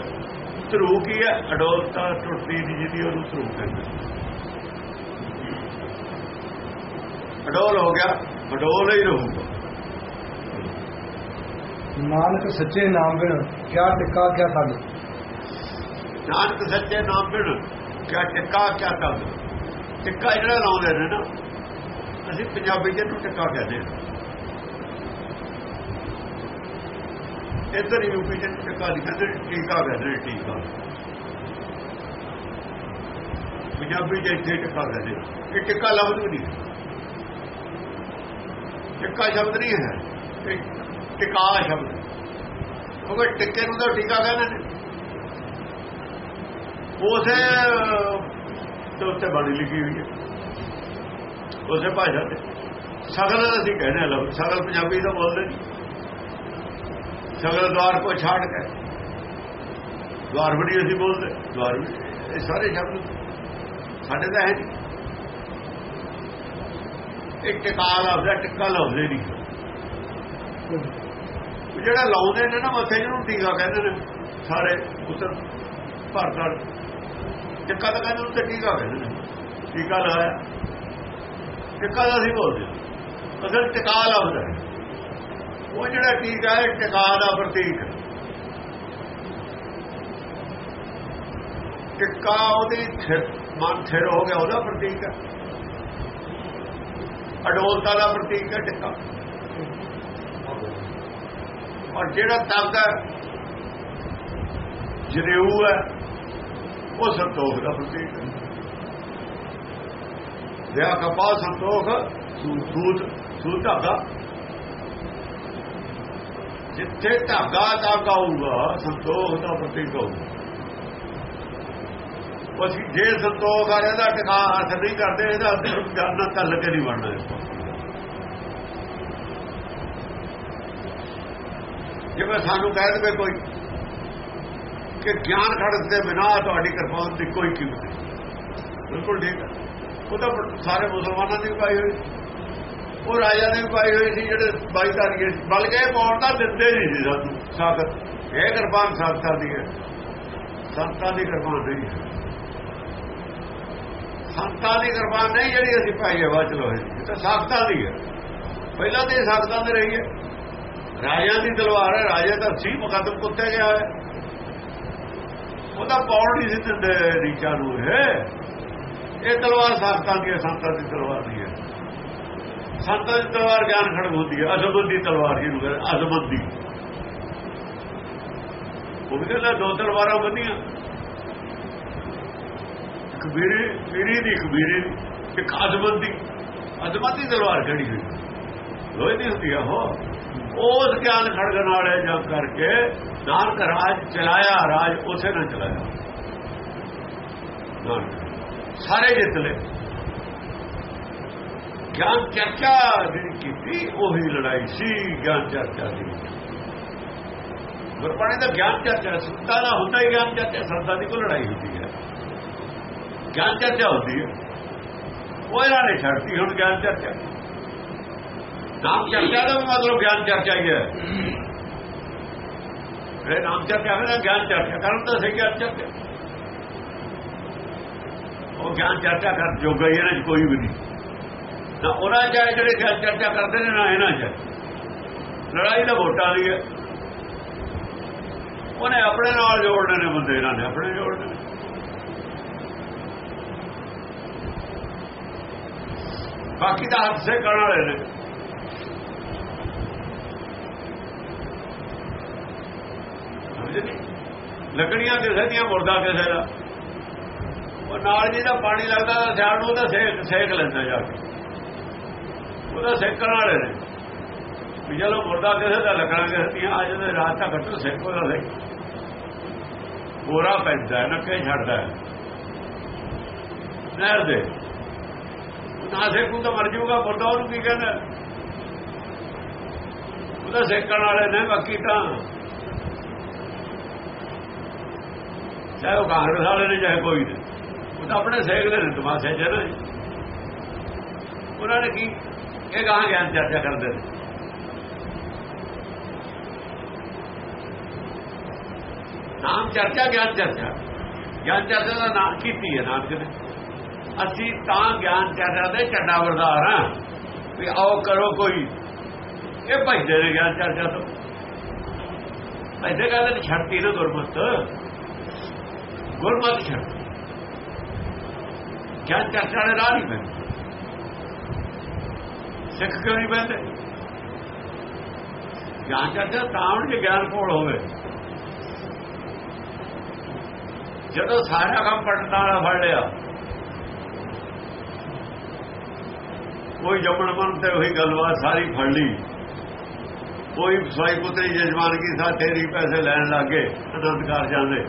ਧਰੂ ਕੀ ਹੈ? ਅਡੋਲਤਾ ਟੁੱਟਦੀ ਨਹੀਂ ਜਿਹਦੀ ਉਹਨੂੰ ਧਰੂ ਕਹਿੰਦੇ ਅਡੋਲ ਹੋ ਗਿਆ ਅਡੋਲ ਹੀ ਰਹੂਗਾ। ਨਾਨਕ ਸੱਚੇ ਨਾਮ ਬਿਨ ਕਿਆ ਟਿਕਾ ਕਿਆ ਤਦ ਨਾਨਕ ਸੱਚੇ ਨਾਮ ਬਿਨ ਕਿਆ ਟਿੱਕਾ ਕਿਆ ਤੰਗ? ਟਿੱਕਾ ਜਿਹੜਾ ਲਾਉਂਦੇ ਨੇ ਨਾ ਅਸੀਂ ਪੰਜਾਬੀ ਚ ਇਹਨੂੰ ਟਿੱਕਾ ਕਹਿੰਦੇ ਹਾਂ। ਇੱਧਰ ਯੂਪੀ ਚ ਟਿੱਕਾ ਨਹੀਂ ਕਹਿੰਦੇ ਟੀਕਾ ਕਹਿੰਦੇ ਨੇ, ਟੀਕਾ। ਪੰਜਾਬੀ ਚ ਇੱਥੇ ਟਿੱਕਾ ਕਹਿੰਦੇ ਇਹ ਟਿੱਕਾ ਲਫ਼ਜ਼ ਵੀ ਨਹੀਂ ਟਿੱਕਾ ਸ਼ਬਦ ਨਹੀਂ ਹੈ ਇਹ ਟਿਕਾ ਸ਼ਬਦ। ਹੈ। ਕਿਉਂਕਿ ਟਿੱਕੇ ਨੂੰ ਤਾਂ ਟੀਕਾ ਕਹਿੰਦੇ ਨੇ। ਉਸੇ ਤੇ ਉੱਤੇ ਬਾਣੀ ਲਿਖੀ ਹੋਈ ਹੈ। ਉਸੇ ਭਾਸ਼ਾ ਤੇ। ਸਗਲ ਅਸੀਂ ਕਹਿੰਦੇ ਹਾਂ, ਲਫ਼ਜ਼। ਸਗਲ ਪੰਜਾਬੀ ਦਾ ਬੋਲਦੇ ਨਹੀਂ। ਸਗਲ ਦਵਾਰ ਕੋ ਛਾੜ ਕੇ। ਦਵਾਰ ਬੜੀ ਅਸੀਂ ਬੋਲਦੇ। ਦਵਾਰ ਇਹ ਸਾਰੇ ਸ਼ਬਦ। ਸਾਡੇ ਤਾਂ ਹੈ ਨਹੀਂ। ਇਹ ਟਿਕਾ ਲਫ਼ਜ਼ ਹੈ, ਟਿੱਕਾ ਲਫ਼ਜ਼ ਹੀ ਨਹੀਂ। ਜਿਹੜਾ ਲਾਉਂਦੇ ਨੇ ਨਾ, ਮੱਥੇ ਜਿਹਨੂੰ ਟੀਕਾ ਕਹਿੰਦੇ ਨੇ, ਸਾਰੇ ਉੱਤਰ ਭਾਰਤ ਟਿੱਕਾ ਤਾਂ ਕਹਿੰਦੇ ਉੱਤੇ ਟੀਕਾ ਕਹਿੰਦੇ ਨੇ। ਟੀਕਾ ਲਾਇਆ। ਟਿੱਕਾ ਦਾ ਅਸੀਂ ਬੋਲਦੇ ਅਸਲ ਟਿਕਾ ਲਫ਼ਜ਼ ਹੈ। ਉਹ ਜਿਹੜਾ ਟੀਕਾ ਹੈ ਟਿਕਾ ਦਾ ਪ੍ਰਤੀਕ ਟਿੱਕਾ ਉਹਦੀ ਥਿਰ- ਮਨ ਥਿਰ ਹੋ ਗਿਆ, ਉਹਦਾ ਪ੍ਰਤੀਕ ਹੈ। ਅਡੋਲਤਾ ਦਾ ਪ੍ਰਤੀਕ ਹੈ ਟਿੱਕਾ। ਔਰ ਜਿਹੜਾ ਤੱਕ ਹੈ ਜਨੇਊ ਹੈ ਉਹ ਸੰਤੋਖ ਦਾ ਪ੍ਰਤੀਕ ਹੈ। ਵਿਆਹ ਕਪਾ ਸੰਤੋਖ ਸੂਤ ਸੂਤ ਧਾਗਾ। ਜਿੱਥੇ ਧਾਗਾ ਧਾਗਾ ਹੋਊਗਾ ਸੰਤੋਖ ਦਾ ਪ੍ਰਤੀਕ ਹੋਊਗਾ। ਉਹ ਜੇ ਸੰਤੋਖ ਆ ਇਹਦਾ ਦਾ ਟਿਕਾ ਅਰਥ ਨਹੀਂ ਕਰਦੇ, ਇਹਦਾ ਜਾਨਣਾ ਕੱਲ ਕੇ ਨਹੀਂ ਬਣਨਾ ਇਸ ਤੋਂ ਜਿਵੇਂ ਸਾਨੂੰ ਕਹਿ ਦੇਵੇ ਕੋਈ ਕਿ ਗਿਆਨ ਖੜਕ ਦੇ ਬਿਨਾ ਤੁਹਾਡੀ ਕਿਰਪਾ ਦੀ ਕੋਈ ਕੀਮਤ ਨਹੀਂ। ਬਿਲਕੁਲ ਠੀਕ ਹੈ। ਉਹ ਤਾਂ ਸਾਰੇ ਮੁਸਲਮਾਨਾਂ ਦੀ ਵੀ ਪਾਈ ਹੋਈ ਉਹ ਰਾਜਾ ਨੇ ਵੀ ਪਾਈ ਹੋਈ ਸੀ, ਜਿਹੜੇ ਬਾਈ ਧਾਰੀਏ ਬਲਕਿ ਇਹ ਪਾਉਣ ਤਾਂ ਦਿੰਦੇ ਨਹੀਂ ਸੀ ਸਾਨੂੰ ਸਾਖਤ ਇਹ ਕਿਰਪਾਨ ਸੰਤਾਂ ਦੀ ਹੈ। ਸੰਤਾਂ ਦੀ ਕਿਰਪਾਨ ਨਹੀਂ ਹੈ। ਸੰਤਾਂ ਦੀ ਕਿਰਪਾਨ ਨਹੀਂ ਜਿਹੜੀ ਅਸੀਂ ਪਾਈ ਹੈ, ਬਾਅਦ ਚਲੋ ਇਹ। ਤਾਂ ਸਾਖਤਾਂ ਦੀ ਹੈ। ਪਹਿਲਾਂ ਤੇ ਸਾਖਤਾਂ ਦੇ ਰਹੀ ਹੈ। ਰਾਜਿਆਂ ਦੀ ਤਲਵਾਰ ਹੈ। ਰਾਜਾ ਦਾ ਸੀ ਮੁਕੱਦਮ ਕੁੱਤੇ ਗਿਆ ਹੈ ਉਹਦਾ ਪੌੜ ਨਹੀਂ ਸੀ ਦਿੰਦੇ ਨੀਚਾ ਨੂੰ ਇਹ ਇਹ ਤਲਵਾਰ ਸਾਖਤਾਂ ਦੀ ਹੈ, ਸੰਤਾਂ ਦੀ ਤਲਵਾਰ ਨਹੀਂ ਹੈ। ਸੰਤਾਂ ਦੀ ਤਲਵਾਰ ਗਿਆਨ ਖੜਗ ਹੁੰਦੀ ਹੈ, ਅਜ਼ਮਤ ਦੀ ਤਲਵਾਰ ਜਿਹਨੂੰ ਕਹਿੰਦੇ ਅਜ਼ਮਤ ਦੀ। ਉਹ ਵੀ ਕਹਿੰਦਾ ਦੋ ਤਲਵਾਰਾਂ ਬੰਦੀਆਂ ਇੱਕ ਵੀਰੀ ਦੀ, ਇੱਕ ਇੱਕ ਅਜ਼ਮਤ ਦੀ। ਅਜ਼ਮਤ ਦੀ ਤਲਵਾਰ ਖੜੀ ਹੋਈ ਲੋਹੇ ਦੀ ਹੁੰਦੀ ਆ ਉਹ। ਉਸ ਗਿਆਨ ਖੜਗ ਨਾਲ ਇਹ ਕਰਕੇ ਨਾਨਕ ਰਾਜ ਚਲਾਇਆ, ਰਾਜ ਉਸੇ ਨਾਲ ਚਲਾਇਆ। ਸਾਰੇ ਜਿੱਤ ਲਏ। ਗਿਆਨ ਚਰਚਾ ਜਿਹੜੀ ਕੀਤੀ, ਉਹੀ ਲੜਾਈ ਸੀ, ਗਿਆਨ ਚਰਚਾ ਦੀ। ਗੁਰਬਾਣੀ ਦਾ ਗਿਆਨ ਚਰਚਾ ਸੰਤਾਂ ਦਾ ਹੁੰਦਾ ਹੀ ਗਿਆਨ ਚਰਚਾ ਸੰਤਾਂ ਦੀ ਕੋ ਲੜਾਈ ਹੁੰਦੀ ਹੈ। ਗਿਆਨ ਚਰਚਾ ਹੁੰਦੀ ਹੈ। ਉਹ ਇਹਨਾਂ ਨੇ ਛੱਡਤੀ, ਹੁਣ ਗਿਆਨ ਚਰਚਾ। ਨਾਮ ਚਰਚਾ ਦਾ ਵੀ ਮਤਲਬ ਗਿਆਨ ਚਰਚਾ ਹੀ ਹੈ। ਇਹ ਨਾਮ ਚਰਚਾ ਹੈ ਗਿਆਨ ਚਰਚਾ ਕਰਨ ਤਾਂ ਸਹੀ ਗਿਆਨ ਚਰਚਾ ਉਹ ਗਿਆਨ ਚਰਚਾ ਕਰ ਜੋਗਾ ਹੀ ਇਹਨਾਂ 'ਚ ਕੋਈ ਵੀ ਨਹੀਂ। ਨਾ ਉਹਨਾਂ ਚਾਹੇ ਜਿਹੜੇ ਗਿਆਨ ਚਰਚਾ ਕਰਦੇ ਨੇ, ਨਾ ਇਹਨਾਂ 'ਚ ਲੜਾਈ ਦਾ ਵੋਟਾਂ ਦੀ ਹੈ। ਉਹਨੇ ਆਪਣੇ ਨਾਲ ਜੋੜਨੇ ਨੇ ਬੰਦੇ, ਇਹਨਾਂ ਨੇ ਆਪਣੇ ਜੋੜਨੇ ਨੇ। ਬਾਕੀ ਦਾ ਹੱਥ ਸੇ ਕਰਨ ਵਾਲੇ ਨੇ। ਲੱਕੜੀਆਂ ਕਿਸੇ ਦੀਆਂ ਮੁਰਦਾ ਕਿਸੇ ਦਾ ਉਹ ਨਾਲ ਜਿਹਦਾ ਪਾਣੀ ਲੱਗਦਾ ਤਾਂ ਸਿਆਣ ਨੂੰ ਉਹਦਾ ਸੇਕ ਸੇਕ ਲੈਂਦਾ ਜਾ ਕੇ। ਉਹਦਾ ਸੇਕਣ ਵਾਲੇ ਨੇ। ਵੀ ਚਲੋ ਮੁਰਦਾ ਕਿਸੇ ਦਾ ਲੱਕੜਾਂ ਕਿਸੇ ਦੀਆਂ ਅੱਜ ਦੇ ਰਾਤ ਤੱਕ ਘੱਟੋ ਸੇਕੋ ਦਾ ਸੇਕ ਗੋਰਾ ਪੈਂਦਾ ਹੈ ਨੱਕੇ ਛੱਡਦਾ ਨਹਿਰ ਦੇ। ਨਾ ਸੇਕੂ ਤਾਂ ਮਰ ਜਾਊਗਾ, ਮੁਰਦਾ ਉਹਨੂੰ ਕੀ ਕਹਿੰਦਾ? ਉਹਦਾ ਸੇਕਣ ਵਾਲੇ ਨੇ, ਬਾਕੀ ਤਾਂ ਚਾਹੇ ਉਹ ਕਾਂਗਰਸ ਵਾਲੇ ਨੇ, ਚਾਹੇ ਕੋਈ ਨਹੀਂ ਉਹ ਤਾਂ ਆਪਣੇ ਸੇਕਦੇ ਨੇ ਤਮਾਸ਼ੇ ਚ ਨਾ ਉਹਨਾਂ ਨੇ ਕੀ, ਇਹ ਗਾਂ ਗਿਆਨ ਚਰਚਾ ਕਰਦੇ ਨੇ। ਨਾਮ ਚਰਚਾ, ਗਿਆਨ ਚਰਚਾ। ਗਿਆਨ ਚਰਚਾ ਦਾ ਨਾਮ ਕੀਤੀ ਹੈ ਨਾਮ ਨੇ। ਅਸੀਂ ਤਾਂ ਗਿਆਨ ਚਰਚਾ ਦੇ ਝੰਡਾ ਵਰਦਾਰ ਹਾਂ। ਵੀ ਆਓ ਕਰੋ ਕੋਈ। ਇਹ ਭਜਦੇ ਨੇ ਗਿਆਨ ਚਰਚਾ ਤੋਂ। ਭਜਦੇ ਕਹਿੰਦੇ ਨੇ, ਛੱਡਤੀ ਨਾ ਗੁਰਮਤ ਗੁਰਮਤਿ ਛੱਡ ਗਿਆਨ ਚਰਚਾ ਦੇ ਰਾਹ ਨਹੀਂ ਪੈਂਦੇ। ਸਿੱਖ ਕਿਉਂ ਨਹੀਂ ਪੈਂਦੇ? ਗਿਆਨ ਚਰਚਾ ਤਾਂ ਜੇ ਗਿਆਨ ਕੋਲ ਹੋਵੇ। ਜਦੋਂ ਸਾਰਾ ਕੰਮ ਪੜਨਾ ਵਾਲਾ ਫੜ ਲਿਆ, ਕੋਈ ਜੰਮਣ ਮਨ ਤੇ ਉਹੀ ਗੱਲਬਾਤ ਸਾਰੀ ਫੜ ਲਈ। ਕੋਈ ਸਵਾਈ ਪੁੱਤਰੀ ਜਜਮਾਨ ਕੀ ਸਾਥ ਤੇਰੀ ਪੈਸੇ ਲੈਣ ਲੱਗੇ ਅਨੰਦ ਕਰ ਜਾਂਦੇ।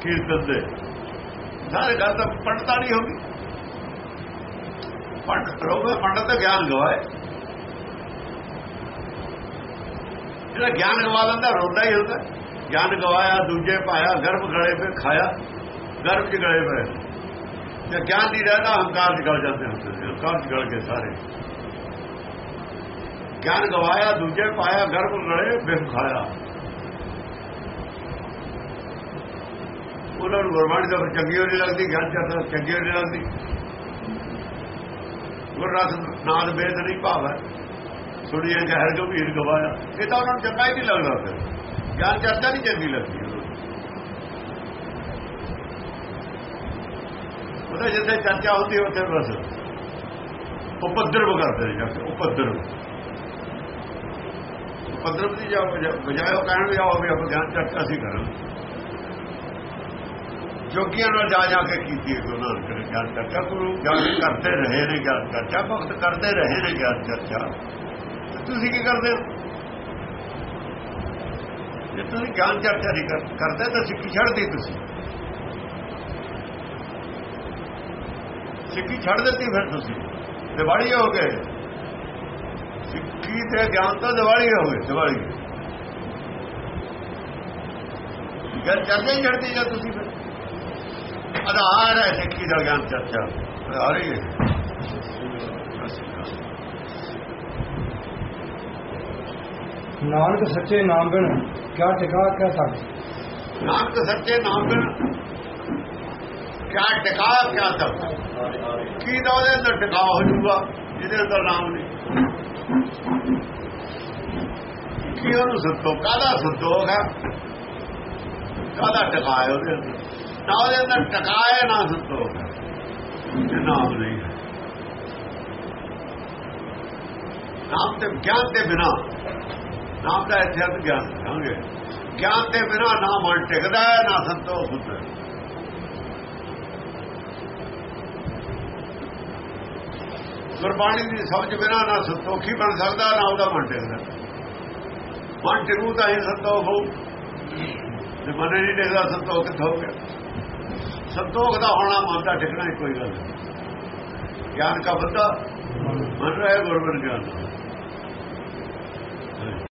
ਕੀਰਤਨ ਦੇ। ਸਾਰੇ ਗੱਲ ਤਾਂ ਪੜਤਾ ਨਹੀਂ ਹੋਗੀ ਪੜ ਰੋਗਾ ਪੜਨ ਤਾਂ ਗਿਆਨ ਗਵਾਏ। ਜਿਹੜਾ ਗਿਆਨ ਗਵਾ ਲੈਂਦਾ ਰੋਂਦਾ ਹੀ ਹੁੰਦਾ ਗਿਆਨ ਗਵਾਇਆ, ਦੂਜੇ ਪਾਇਆ, ਗਰਭ ਗਲੇ ਤੇ ਖਾਇਆ, ਗਰਭ ਚ ਗਲੇ ਪਏ। ਜੇ ਗਿਆਨ ਨਹੀਂ ਰਹਿਦਾ, ਹੰਕਾਰ ਚ ਗਲ ਜਾਂਦੇ ਹੁੰਦੇ ਹੰਕਾਰ ਚ ਗਲ ਕੇ ਸਾਰੇ। ਗਿਆਨ ਗਵਾਇਆ, ਦੂਜੇ ਪਾਇਆ, ਗਰਭ ਗਲੇ ਬਿਖ ਖਾਇਆ। ਉਹਨਾਂ ਨੂੰ ਗੁਰਬਾਣੀ ਦਾ ਫਿਰ ਚੰਗੀ ਨਹੀਂ ਲੱਗਦੀ, ਗਿਆਨ ਚਰਚਾ ਚੰਗੀ ਨਹੀਂ ਲੱਗਦੀ। ਗੁਰਰਸ ਨਾਦ ਵੇਦ ਨਹੀਂ ਭਾਵੈ ਸੁਣੀਏ ਗਹਿਰ ਗੰਭੀਰ ਗਵਾਇਆ ਇਹ ਤਾਂ ਉਹਨਾਂ ਨੂੰ ਚੰਗਾ ਹੀ ਨਹੀਂ ਲੱਗਦਾ ਫਿਰ। ਗਿਆਨ ਚਰਚਾ ਨਹੀਂ ਚੰਗੀ ਲੱਗਦੀ। ਉਹਨਾਂ ਨੂੰ। ਉਹਦਾ ਜਿੱਥੇ ਚਰਚਾ ਹੁੰਦੀ ਉੱਥੇ ਬਸ ਉਪਦਰਵ ਕਰਦੇ ਨੇ ਜਾ ਕੇ, ਉਪਦਰਵ। ਉਪਦਰਵ ਦੀ ਜਾ ਬਜਾਏ ਉਹ ਕਹਿਣ ਵੀ ਆਓ ਵੀ ਆਪਾਂ ਗਿਆਨ ਚਰਚਾ ਸੀ ਕਰਾਂ ਜੋਗੀਆਂ ਨਾਲ ਜਾ ਜਾ ਕੇ ਕੀਤੀ ਹੈ ਗੁਰੂ ਨਾਨਕ ਨੇ ਗਿਆਨ ਚਰਚਾ, ਗੁਰੂ ਗਿਆਨ ਕਰਦੇ ਰਹੇ ਨੇ ਗਿਆਨ ਚਰਚਾ, ਭਗਤ ਕਰਦੇ ਰਹੇ ਨੇ ਗਿਆਨ ਚਰਚਾ। ਤੁਸੀਂ ਕੀ ਕਰਦੇ ਹੋ? ਜੇ ਤੁਸੀਂ ਗਿਆਨ ਚਰਚਾ ਨਹੀਂ ਕਰਦੇ ਤਾਂ ਸਿੱਖੀ ਛੱਡਦੀ ਤੁਸੀਂ। ਸਿੱਖੀ ਛੱਡ ਦਿੱਤੀ ਫਿਰ ਤੁਸੀਂ। ਦਿਵਾਲੀ ਹੋ ਗਏ। ਸਿੱਖੀ ਤੇ ਗਿਆਨ ਤਾਂ ਦਿਵਾਲੀ ਹੋ ਗਏ, ਦਿਵਾਲੀ। ਗੱਲ ਚਰਚਾ ਹੀ ਛੱਡਦੀ ਜਾਂ ਤੁਸੀਂ ਫਿਰ? ਆਧਾਰ ਹੈ ਸਿੱਖੀ ਦਾ ਗਿਆਨ ਚਰਚਾ। ਆਧਾਰ ਹੀ ਹੈ। ਨਾਨਕ ਸੱਚੇ ਨਾਮ ਬਿਨ ਕਿਆ ਟਿਕਾ ਕਿਆ ਤੱਕ ਨਾਨਕ ਸੱਚੇ ਨਾਮ ਬਿਨ ਕਿਆ ਟਿਕਾ ਕਿਆ ਤੱਕ ਕੀ ਦਾ ਉਹਦੇ ਅੰਦਰ ਟਿਕਾ ਹੋ ਜਾਊਗਾ ਜਿਹਦੇ ਅੰਦਰ ਨਾਮ ਨਹੀਂ? ਕੀ ਉਹਨੂੰ ਸੰਤੋਖ ਕਾਹਦਾ ਸੰਤੋਖ ਹੈ? ਕਾਹਦਾ ਟਿਕਾ ਹੈ ਉਹਦੇ ਅੰਦਰ? ਨਾ ਉਹਦੇ ਅੰਦਰ ਟਿਕਾ ਹੈ ਨਾ ਸੰਤੋਖ ਹੈ ਨਾਮ ਨਹੀਂ ਨਾਮ ਤੇ ਗਿਆਨ ਦੇ ਬਿਨਾ, ਨਾਮ ਦਾ ਇੱਥੇ ਅਰਥ ਗਿਆਨ ਕਹਾਂਗੇ ਗਿਆਨ ਦੇ ਬਿਨਾ ਨਾ ਮਨ ਟਿਕਦਾ ਹੈ ਨਾ ਸੰਤੋਖ ਹੁੰਦਾ ਗੁਰਬਾਣੀ ਦੀ ਸਮਝ ਬਿਨਾ ਨਾ ਸੰਤੋਖੀ ਬਣ ਸਕਦਾ, ਨਾ ਉਹਦਾ ਮਨ ਟਿਕਦਾ। ਮਨ ਟਿਕੂ ਤਾਂ ਹੀ ਸੰਤੋਖ ਹੋਊ। ਜੇ ਮਨ ਨਹੀਂ ਟਿਕਦਾ, ਸੰਤੋਖ ਕਿੱਥੋਂ ਹੋ ਗਿਆ? ਸੰਤੋਖ ਦਾ ਹੋਣਾ ਮਨ ਦਾ ਟਿਕਣਾ ਹੀ ਕੋਈ ਗੱਲ ਨਹੀਂ। ਗਿਆਨ ਕਾ ਬੰਦਾ, ਮਨ ਰਹੇ ਗੁਰਬਨ ਗਿਆਨ